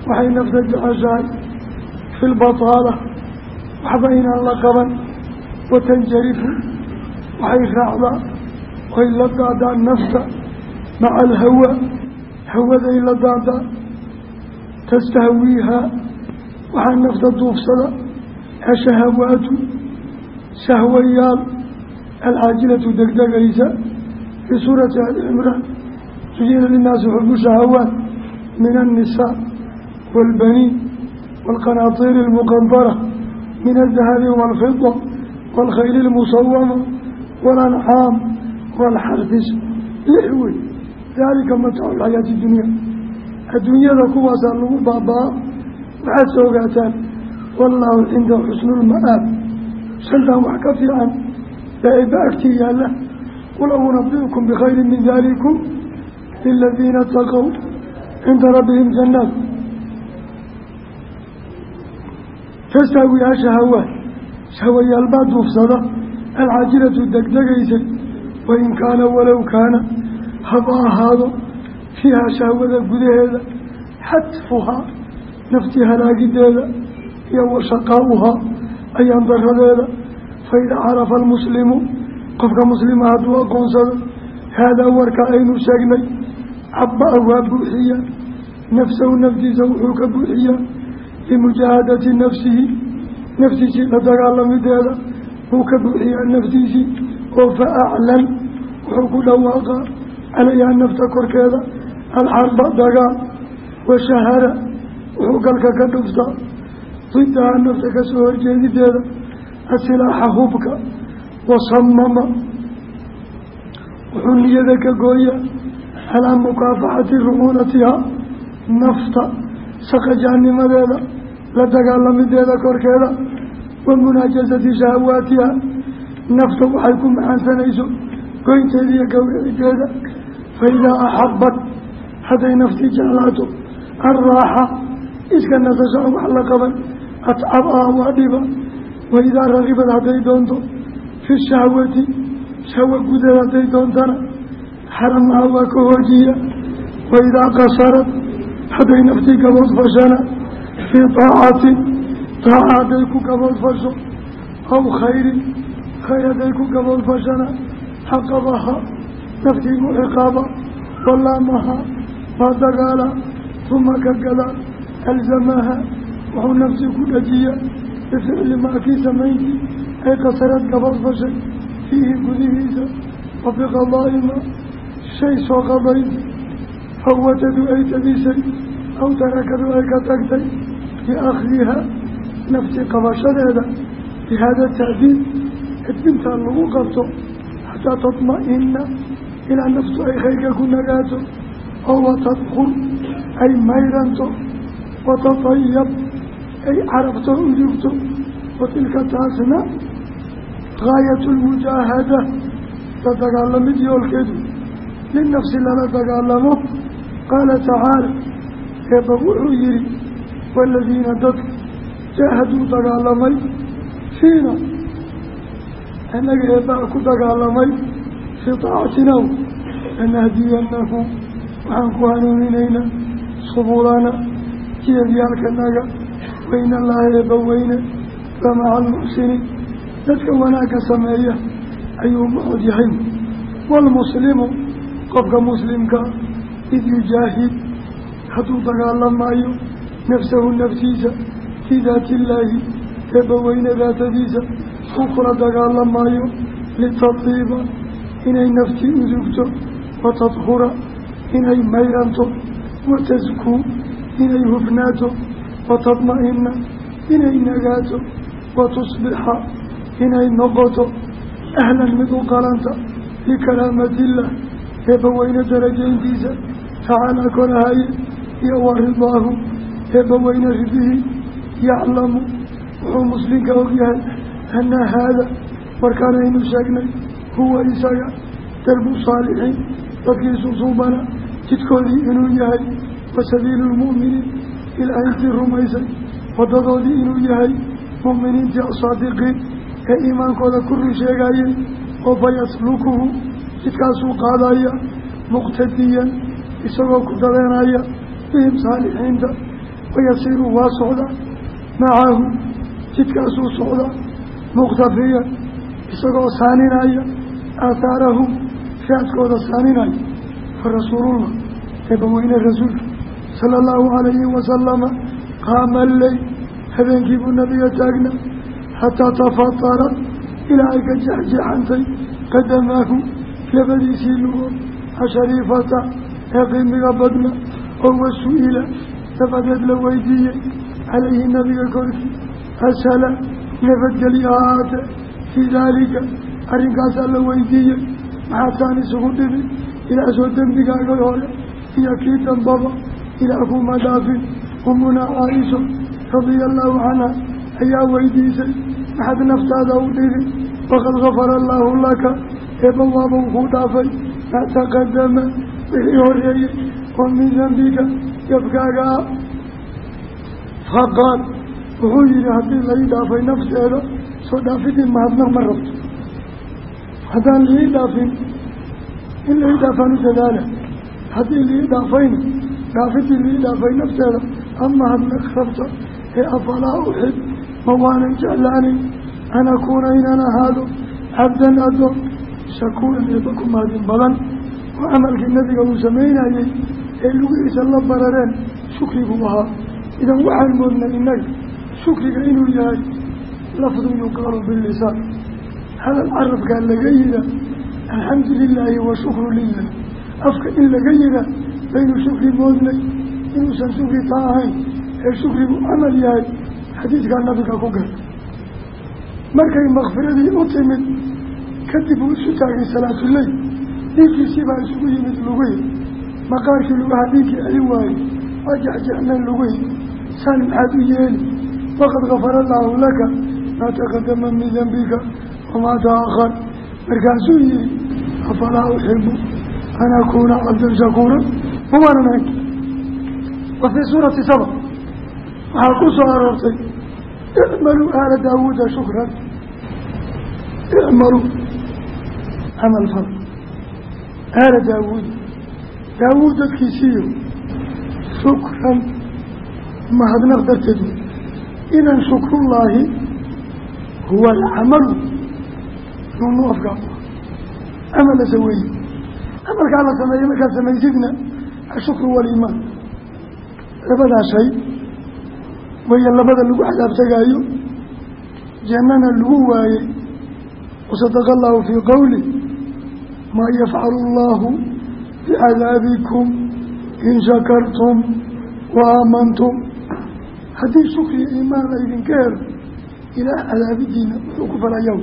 waxay nafta jeceshahay fi lbataala waxba inaan la qaban wa tanjarifu waxay raacdaa way la daadaa nafta maca alhawa hawaday la daadaa tastahwiihaa waxaa nafta duufsada ashahawaatu shahwayaal alcaajilatu degdegaysa fii suurati ali cimraan zuyina linnaasi xubu shahawaat min annisaa waalbaniin waalqanaatiiri almuqandara min aldahabi waalfida waalkhayli almusawama waalancaam waalxarfis lix wey daalika matacu lxayaati dunya adduunyada kuwaasaa lagu baabaa waxaad sa ogaataan? Wallaahu cinda xusnulma'aab shantan wax ka fiican. Ee ayba agtii yaalla. Qul unabiukum bikhayri min dalikum liladiina ataqow cinda rabbihim jannaat. Tastaawiyaa shahawaat shahwayaalbaa duufsada alcaajilatu degdegaysay wain kaana walow kaana. Haba ahaado fiihaa shahwada gudaheeda xadfuhaa naftii halaagideeda iyo wa shaqaa'uhaa ayaan daradeeda faida carafa almuslimu qofka muslima hadduu aqoonsado haadaa warka aynu sheegnay cabba-a waa buuxiya nafsahu naftiisa wuxuu ka buuxiyaa limujaahadati nafsihi naftiisii la dagaalamideeda wuu ka buuxiyaa naftiisii oo fa aclan wuxuu ku dhawaaqaa calayhaa nafta korkeeda alxarba dagaal wa shahara wuxuu galka ka dhuftaa didaha nafta ka soo horjeedideeda asilaaxa hubka wasamama wuxuu niyada ka gooyaa calaa mukaafaxati rucuunatiha nafta saqajaanimadeeda la dagaalamideeda korkeeda wa munaajasati shahawaatiha nafta waxay ku macaansanayso goynteeda iyo gowricideeda fa idaa axabat hadday naftii jeclaato alraaxa iska nasasho aan wax la qaban atcabaa waa dhiba waidaa ragibad hadday doonto fi shahwati shahwa gudeed hadday doontana xaramaha waa ka hoojiya waidaa qasarad hadday naftii gabood fashana fii taacatin taaca hadday ku gabood fasho aw khayrin khayr hadday ku gabood fashana xaqabaha naftii ku ciqaaba walaamaha waa dagaala uma ka gada alzamaha wuxuu nafsi ku dhajiya bificli maakii samayntii ay qasarad gabad fashay fiihi gudihiisa wa biqadaa'ima shay soo qadaynti fawatadu ay tabisay aw tarakadu ay ka tagtay biakhdiha nafsi qabashadeeda bihada tacdiid edbintaa lagu qabto xataa tatma'ina ilaa naftu ay khayrka ku nagaato oo watadkur ay mayranto watatayab ay carabto udugto wa tilka taasna gaayatu lmujaahada la dagaalamid yoolkeedu linafsi lala dagaalamo qaala tacaala eeba wuxuu yihi waaladiina dadka jaahaduu dagaalamay fiina annaga eebbaa ku dagaalamay fii taacatinaa lanahdiyannahum waxaan ku hanuuninaynaa subulana jiyadyaalkanaga wayna allaha eebba weyne lamaca almuxsiniin dadka wanaagga sameeya ayuu macod yahay. Waalmuslimu qofka muslimka id yujaahid hadduu dagaalamaayo nafsahu naftiisa fii daati illaahi eebba weyne daatadiisa uu kula dagaalamaayo litatiiba inay naftii udugto watadhura inay mayranto wataskuu inay hufnaato watadma'ina inay nagaato watusbixa inay noqoto. Ahlan mid u qalanta likaraamatiillah eebbaweyne darajayntiisa tacaala korahaye iyo wa ridaahu eebbaweyne ridihii yaclamu wuxuu muslimka ogyahay ana haada markaanaynu sheegnay huwa isaga darbu saalixiin dadkii susuubana jidkoodii inuu yahay wa sabiilu lmu'miniin ilaahay intii rumaysay. Wadadoodii inuu yahay mu'miniintii asaadiqiin ee iimaankooda ku run sheegayay oo fa yaslukuhu jidkaasuu qaadaya muqtadiyan isagoo ku dadeenaya bihim saalixiinta. Wayasiiru waa socda macahu jidkaasuu socda mukhtafiyan isagoo saaninaya aahaarahum raadkooda saaninaya fa rasuulullah eebbaweyne rasuulka sala allahu calayhi wasalama qaama alleyl habeenkii buu nabiga taagna xataa tafatarad ilaa ay ka jeexjeexantay qadamaahu labadiisii lugood ashariifata ee qiimiga badna oo wasu-ila dabadeed la weydiiyey calayhi nabiga korkii asala nabadgelyo ha ahaatee fii daalika arrinkaasaa la weydiiyey maxaataan isugu dhibi ilaa soo dembigaaga hore iyo kii dambaba ilaa kuma dhaafin umunaa caaisha radia allaahu canha ayaa weydiisay maxaad naftaada u dhibi waqad gafara allaahu laka. Eebba waaba kuu dhaafay maa taqadama wixii horeeyey oo min dambika gafkaaga ah. Faqaal wuxuu yihi haddii lai dhaafay nafteeda soo dhaafidii mahadnaq ma rabto haddaan lii dhaafin in lii dhaafaan u dadaala. Haddii lii dhaafayna dhaafidii lii dhaafay nafteeda ama hadnaq rabta ee afalaa uxib ma waanan jeclaanin an akuuna inaan ahaado cabdan addoon shakuuran eeba ku mahadin badan. Oo camalkii nabiga uu samaynayey ee lugihiisa la barareen shukriguu ahaa. Idan waxaan moodnay innaga shukriga inuu yahay lafdun yuqaalu bilisaan hadal carabkaa laga yihaa alxamdu lilaahi wa shukru lilah afka in laga yihaa baynu shukri moodnay inuusan shukri taa ahayn ee shukrigu camal yahay xadiidkaa nabiga ku garta markay makfiradii u timid kadib uu isu taagay salaatuleyl dhiiggiisii baa isugu yimid luguhi maqaarkii lugaha dhiiggii celi waayey waa jexjexneen luguhi saan maxaad u yeeli waqad gafara allaahu laka maa taqadama min wamaa taahar markaasuu yihi afalaa uxibu an akuuna cabdan shakuura mawaanan hayn wa fii suurati saba. Waxaa ku soo aroortay icmaluu aala daawuuda shukran. Icmaluu camal fal. Aala daawuuda daawuud dadkiisiiyo shukran mahadnaq darteed. Idan shukrullaahi huwa nunu afkaa camal la saweeye camalkaa la sameeyey markaad samaysidna ashukru waliimaan. Labadaa shay waya labada lagu cadaabtegaayo jannana lagu waayey wasadaqa allaahu fii qowli maa yafcalu allaahu bicadaabikum in shakartum wa aamantum. Haddii shukriya iimaan laydinka helo ilaah cadaabidiina wuxuu ku falayaw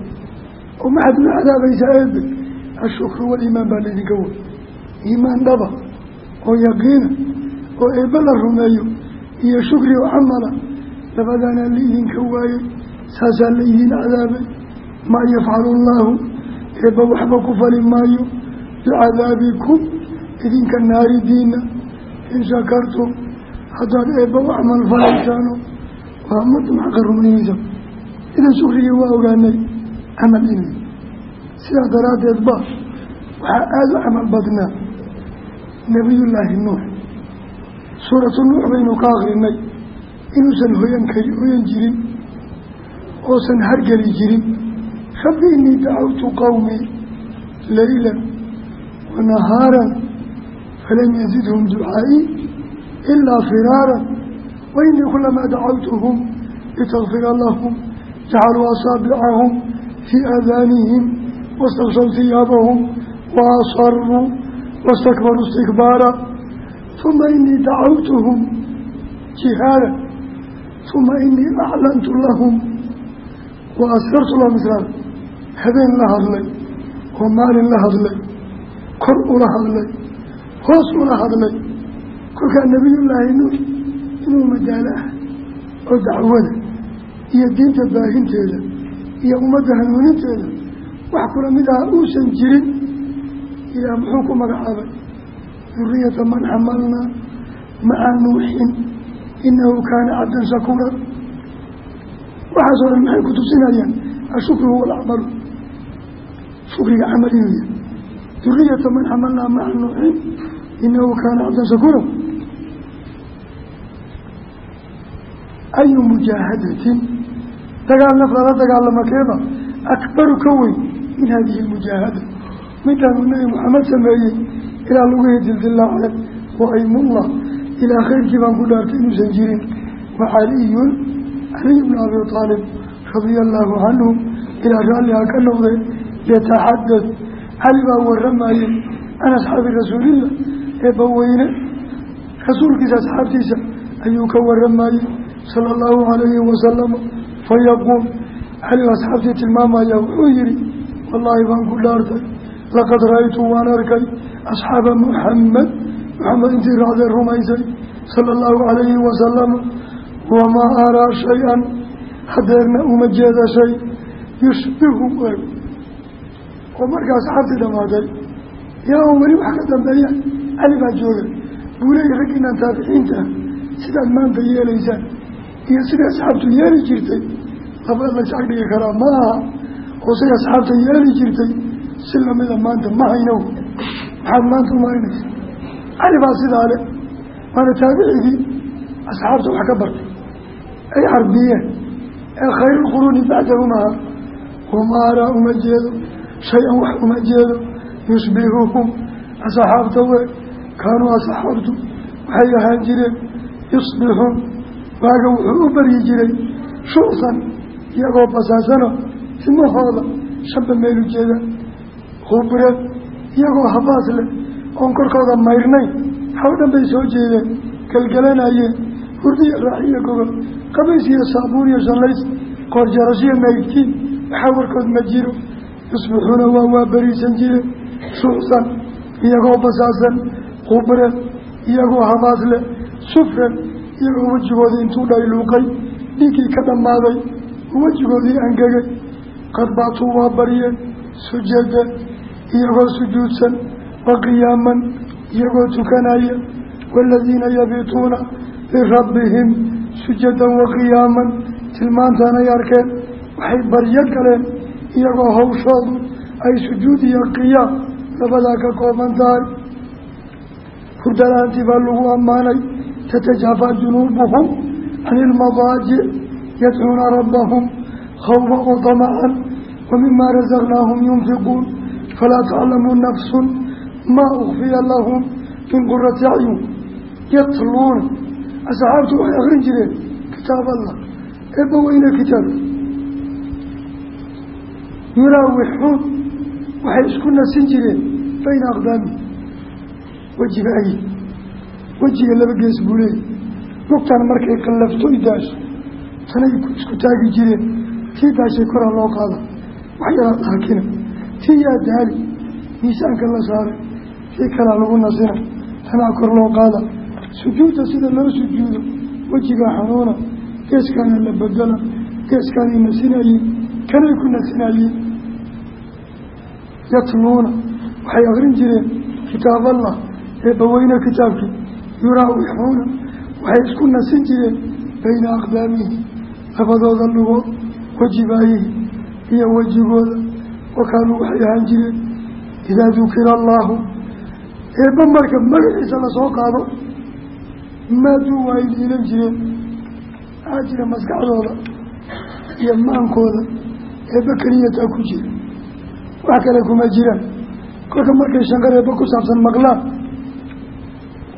oo maxaad u cadaabaysaa eebe ashukru waliimaan baa laydinka way iimaan dhaba oo yaqiina oo eebbe la rumeeyo iyo shukri oo camala labadaana laydinka waayey saasaa laydin cadaabay maa yafcalu allaahu eebba waxba ku fali maayo bicadaabikum idinka naaridiina in shakartum haddaad eebba u camal falaysaano waa idan shukrigii waa ogaanay camal inay sidaa daraaddeed ba waxaa aada u camal badnaa nebiyullaahi nuux. Suuratu nuux baynu ka akrinay inuusan hoyan kari hoyan jirin oosan hargeli jirin. Rabbi innii dacawtu qowmii laylan wa nahaaran falam yazidhum ducaa'ii ilaa firaaran wa innii kulamaa dacawtuhum litakfira lahum jacaluu asaabicahum fii aadaanihim wastakshaw hiyaabahum wa asaruu wastakbaruu istikbaara uma inii dacawtuhum jihaara uma inii aclantu lahum wa askartu lahum israar habeen la hadlay oo maalin la hadlay kor ula hadlay hoos ula hadlay kolkaa nebiyullaahi nuux inuu madaalo ah oo dacwada iyo diinta baahinteeda iyo ummadda hanuuninteeda wax kula mid aha uusan jirin. Ilaah muxuu ku magacaabay duriyata man xamalnaa maca nuuxin inahu kaana cabdan shakuura waxaasoo dhan maxay ku tusinayaan ashukru huwa alacmalu shukriga camal inuu yahay duriyata man xamalnaa maca nuuxin inahu kaana cabdan shakura ayu mujaahadatin dagaal naf lala dagaalama keeba akbaru ka weyn min hadihi lmujaahada midaan nabi maxamed sameeyey ilaa lugihii dildilaaceen wa aymullah ilaa khayrkii baan ku dhaartay inuusan jirin. Wa caliyun caliy bnu abi aalib radia allaahu canhu ilaa raalliha ka noqday yataxadad. Cali baa waramayey can asxaabi rasuulillah eebbaweyne rasuulkiisa asxaabtiisa ayuu ka waramayey sala allahu calayhi wasalama fayaquul cali asxaabtii tilmaamaya wuxuu yihi wallaahi baan ku dhaartay laqad ra'aytu waan arkay asxaaba muxamed muxamed intii raacdee rumaysay sala allahu calayhi wasalama wamaa araa shay-an hadeerna uma jeeda shay yushbihu eg oo markaa asxaabtii dhammaatay yaa oo weli wax ka dambeeya cali baa jooga buuleeya raggiinaan taabiciinta ah sidaad maanta yeelaysaan iyo sidai asxaabtu yeeli jirtay laba laysag dhigi karaa? Ma aha. Oo siday asxaabta yeeli jirtay si lamida maanta ma hayno maxaad maanta umarinaysa cali baa sidaa le waana taabicigii asxaabta wax ka bartay. Ay carbiyeen. Ee khayrulquruuni bacdahum aha. Wama araa uma jeedo. Shay-an wax uma jeedo. Yushbihuhum. Asxaabta we kaanuu asxaabtu waxay ahaan jireen. Yusbixuun waaga wuxuu u baryi jiray shucsan iyagoo basaasano timahooda shanba meel ujeeda khubreed iyagoo habaas leh oon korkooda mayrnayn haw dhan bay soo jeedeen galgalanayeen hurdiya raaxiya gogol qabays iyo saabuun iyo shallays qoorjarashiya maygtiin waxaa warkood ma jiro. Yusbixuuna waa waa beriisan jireen shucsan iyagoo basaasan khubreed iyagoo habaas leh sufran iyagoo wejigoodii intuu dhayluuqay dhiiggii ka dhammaaday wejigoodii angegay qad baatuu waa baryeen sujada iyagoo sujuudsan wa qiyaaman iyagoo tukanaya waaladiina yabiituuna lirabbihim sujadan wa qiyaaman tilmaantaanay arkeen waxay baryo galeen iyagoo hawshoodu ay sujuud iyo qiyaam labadaa ka kooban tahay hurdalaantii baa lagu ammaanay tatajaafaa junuubuhum can ilmadaajic yadcuuna rabbahum khawfa waطamacan wamima rasaqnaahum yunfiquun falaa taclamu nafsu maa ukfiya lahum min qurati acyun yatluuna asxaabtu waxay akrin jireen kitaab allah eebba weyne kitaabki yuraawixuun waxay isku nasin jireen bayna aqdaami wejiga ay wejiga laba gees buu leeyay lugtan markay qallafto idaasho tanay isku taagi jireen tii daashay koraa loo qaada waxyaraa dhaakina tii yaa daali miisaanka la saaray tii kalaa lagu nasina tanaa kor loo qaada sujuudda sida loo sujuudo wejigaa xanuuna geeskaana la bedela geeskaanay nasinayeen kanay ku nasinayeen yatluuna waxay akrin jireen kitaab allah. Eebbaweyne kitaabkii yuraawixuuna waxay isku nasin jireen bayna aqdaamihi labadooda lugood wejibaayihi iyo wejigooda wa kaanuu waxay ahaan jireen idaa dukira allaahu. Eebba marka magaciisa la soo qaado maaduu waa ay liilan jireen. Maxaa jira maskaxdooda iyo maankooda eebba keliyataa ku jira. Wax kale kuma jiraan. Kolka markay shanqar eebba ku saabsan maqlaan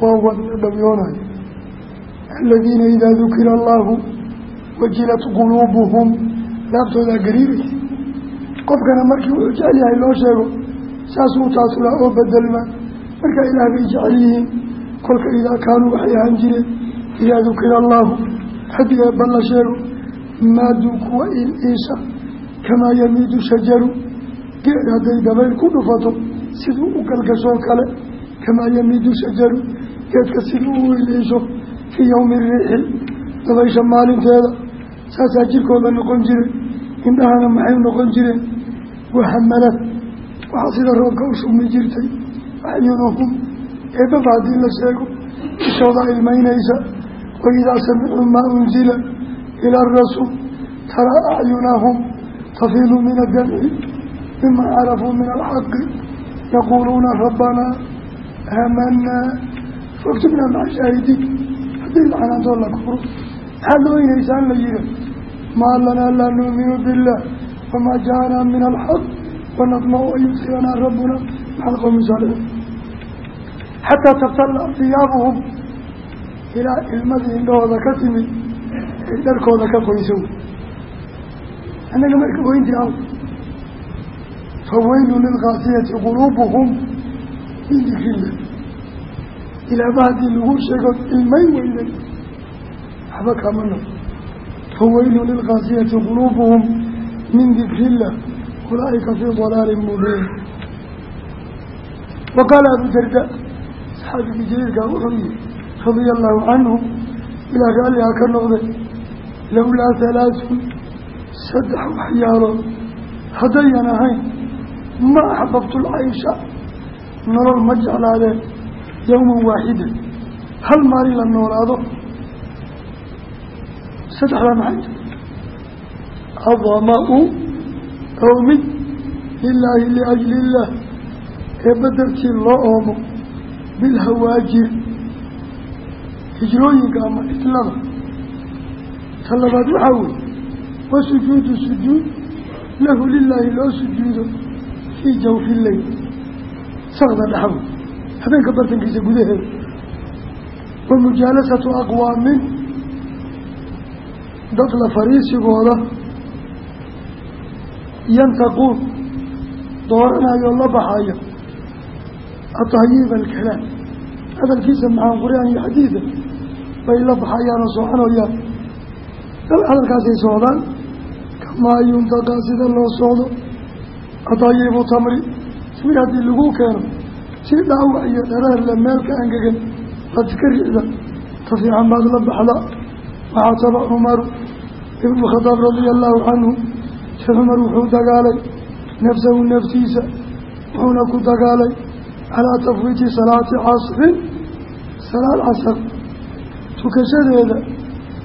waa wadna dhawyoonayo aladiina idaa dukira allaahu wajilat quluubuhum laabtoodaa gariiraysa qofkana markii wuxuu jecel yahay loo sheego saasuu taasulaa oo bedelma. Markaa ilaah bay jecel yihiin kolka idaa kaanuu waxay ahaan jireen idaa dukira allaahu haddii eebba la sheego maaduu kuwa iliisha kamaa yamiidu shajaru. Geed hadday dabayl ku dhufato siduu u galgashoo kale kamaa yamiidu shajaru geedka siduu u iliisho fii yowmi riixi dabaysha maalinteeda saasaa jirkooda noqon jiray indhahana maxay noqon jireen wahamalad waxaa sida roobka u shugmi jirtay acyunuhum eebaba haddii la sheego ishooda ilmaynaysa waidaa samicuu maa unzila ila arasuul taraa acyunahum tafiidu min addamci mima carafuu min alxaqi yaquuluuna rabbanaa aamanaa faktubnaa maca shaahidiin haddii lacanaantoo la kufro maxaad la oynaysaan la yiha maa lanaa laa nuuminu biاllah wamaa jaaanaa min alxaq wanadmacu an yudkilanaa rabbuna maca alqowmi saalixiin xataa tabtalla hiyaabuhum ilaa ilmadii indhahooda ka timid ay dharkooda ka qoyso annaga marka weyntii aw faweylu lilkaasiyati quluubuhum min dikrillah ilaaba haddii lagu sheego ilmay weynay waxba kama no faweylu lilkaasiyati quluubuhum min dikrillah ulaa'ika fii dalaalin mubiin wa qaala abu darda saxaabigii jaliilkaa wuxuu yihi radia allahu canhu ilaa raalliha ka noqday lowlaa halaasun saddex waxyaalood haddayan ahayn ma axbabtu lcaysha nolol ma jeclaadeen yowman waaxidan hal maalin la noolaado saddexdaa maxay adama-u oomid lilaahi liajli illaah ee badartii loo oomo bilhawaajir hijrooyinka ama islada ta labaad waxaa weye wa sujuudu sujuud. Lahu lilaahi loo sujuudo fii jawfi leyl sakda dhaxaw habeenka bartankiisa gudaheeda wa mujaalasatu aqwaamin dad la fariisigooda yantaquun dooranayo la baxaya atayiib alkalaam. Hadalkiisa maxaan qur'aan iyo xadiida bay la baxayaanoo soconayaan dal hadalkaasay socdaan kamaa yuntaqaa sida loo socdo. Atayibu tamri timir haddii lagu keeno si dhaawac iyo dharaarle meelka angegan baad iska ricda ta fiican baad la baxda waxaa taba cumaru ibnu khadaab radia allaahu canhu sheekh cumar wuxuu dagaalay nafsahu naftiisa wuxuuna ku dagaalay calaa tafwiiti salaati casrin salaad casar tukashadeeda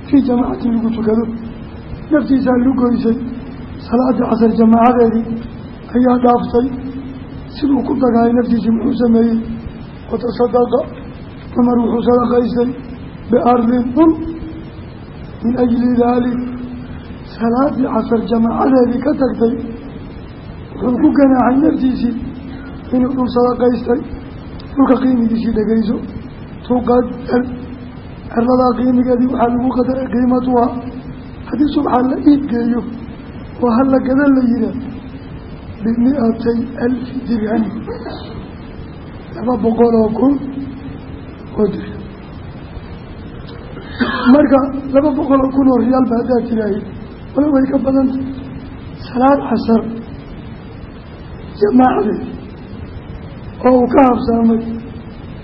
fii jamaacatin lagu tukado. Naftiisaa lugoysay salaadii casar jamaacadeedii ayaa dhaaftay. Siduu ku dagaalay naftiisii muxuu sameeyey? Watasadaqa cumar wuxuu sadaqaystay biardin dhul min ajli daalik salaadii casar jamaacadeedii ka tagtay wuxuu ku ganaaxay naftiisii inuu dhul sadaqaystay dhulka qiimigiisii dhegayso. Tuqadar erladaa qiimigeedii waxaa lagu qadaray qiimatuha haddii subxaa la iibgeeyo oo hala gada la yihaa bimiatay alfi dirham laba boqol oo kun oo dirham. Marka laba boqol oo kun oo riyaal ba haddaad tiraahi wala way ka badanta salaad casar jamaacadeed oo uu ka habsaamay.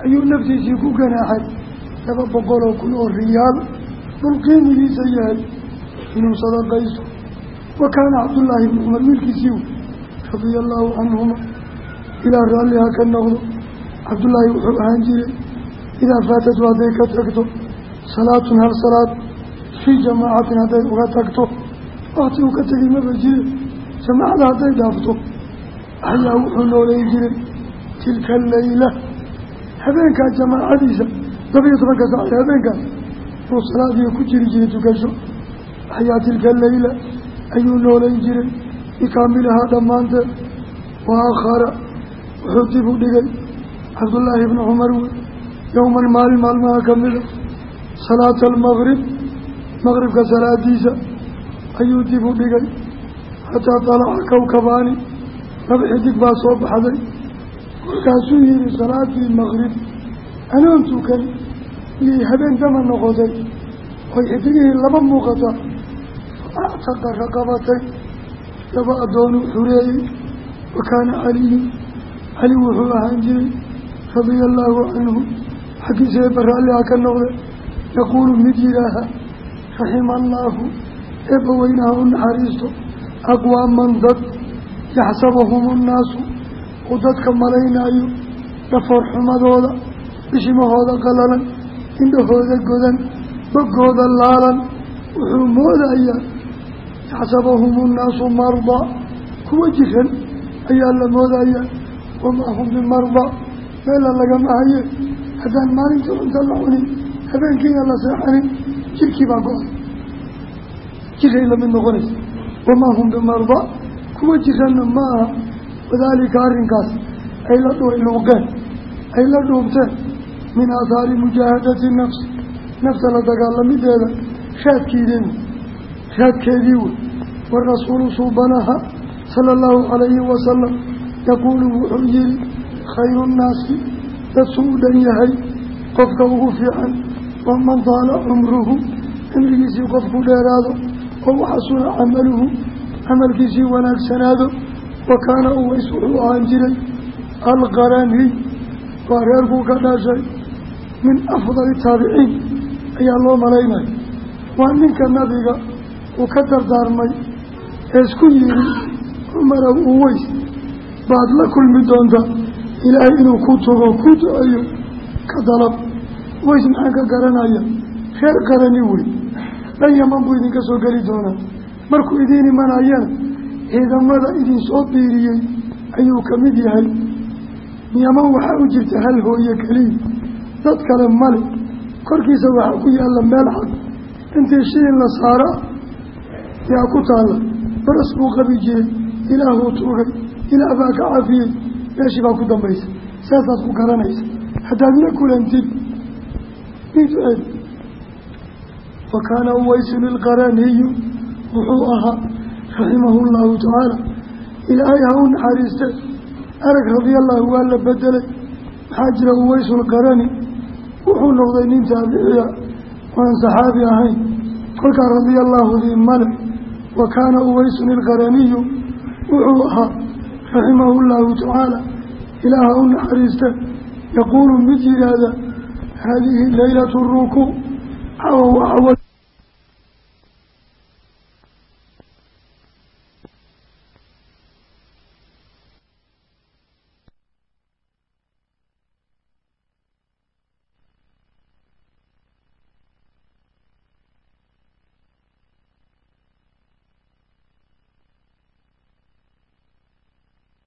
Ayuu naftiisii ku ganaaxay. Laba boqol oo kun oo riyaal. Dhul qiimigiisa yahay inuu sadaqaysto. Wa kaana cabdullaahi ibnu cumar wiilkiisii wey radia allaahu canhuma ilaa raalliha ka noqdo. Cabdullaahi wuxuu ahaan jiray idaa faatatu hadday ka tagto salaatun hal salaad fii jamaacatin hadday uga tagto wakti uu ka tegay maba jire jamaacada hadday dhaafto axyaa wuxuu nooleyn jiray tilka aleyla habeenkaa jamaacadiisa laba iyo tobanka saac ee habeenkaas uu salaadii ku jiri jiray tukasho. Axyaa tilka leyla ayuu nooleyn jiray. Bikaamilahaa dhammaanteed wa akhara wuxuu dib u dhigay cabdullaahi ibnu cumar wey yowman maalin maalmaha ka mida salaata almaqrib maqribka salaadiisa ayuu dib u dhigay. Xataa talaca kowkabaani laba xidig baa soo baxday. Markaasuu yihi salaadii maqrib anoon tukan iyay habeen dama noqotay? Oy xidigihii laba muuqata. Actaqa raqabatay laba addoonuu xureeyey. Wa kaana caliyu cali wuxuu ahaan jiray radia allaahu canhu. Xaggiisa ee baraalliha ka noqday yaquulu mid yidhaaha raxima allaahu eebba weynaha u naxariisto aqwaaman dad yaxsabuhum unnaasu uu dadka malaynaayo dhafoor xumadooda bishimahooda qalalan indhahooda godan boggooda laalan wuxuu moodayaa yaxsabuhum nnaasu mardaa kuwa jiran ayaa la moodaya wamaa hum bimardaa meela lagama haye haddaan maalintii cunto la cunin habeenkiina la seexanin jirkii baa go'ay jiray la mid noqonaysa wamaa hum bimardaa kuwa jiranna ma aha. Wadaalika arrinkaas ay la dhuuqeen ay la dhuubteen. Min aathaari mujaahadati nafs. Nafta la dagaalamideeda raadkiidin raadkeedii wey warasuulu suubanaha sala allahu calayhi wasalam yaquulu wuxuu yihi khayru nnaasi dadsu u dhan yahay qofka ugu fiican waa man daala cumruhu cimrigiisii qofku dheeraado oo waxasuna camaluhu camalkiisii wanaagsanaado wa kaana uways wuxuu ahaan jiray alqaraniy waa reerkuu ka dhashay min afdali taabiciin ayaa loo malaynaya waa ninka nabiga uu ka dardaarmay ee isku yidhi cumarow uways baad la kulmi doontaa ilaahay inuu ku tugo ku duceeyo ka dalab ways maxaan ka garanaya? Reer qarani wey dhan yaman buu idinka soo geli doonaa. Markuu idiin imanayana ciidamada idin soo biiriyey ayuu ka mid yahay. Yaman waxaa u jirta hal hooye keliya. Dad kale male korkiisa waxaa ku yaalla meel xad. Intii shiin la saara yaa ku taalla. Baras buu qabi jiray. Ilaahuu tuugay ilaah baa ka cafiyey. Meeshii baa ku dambaysa. Saasaad ku garanaysa. Haddaad la kulantid wa kaana uwaysun ilqaraniyu wuxuu ahaa raximahu llahu tacaala ilaahay ha u naxariiste arag radiallahu waa la bedelay maxaa jira uwaysulqarani wuxuu noqday nin taabiciya waan saxaabi ahayn kolkaa radiallahu dii male wa kaana uwaysun ilqaraniyu wuxuu ahaa raximahu llahu tacaala ilaaha u naxariiste yaquulu mid yihaahda haadihi leylatu rukuuc cawa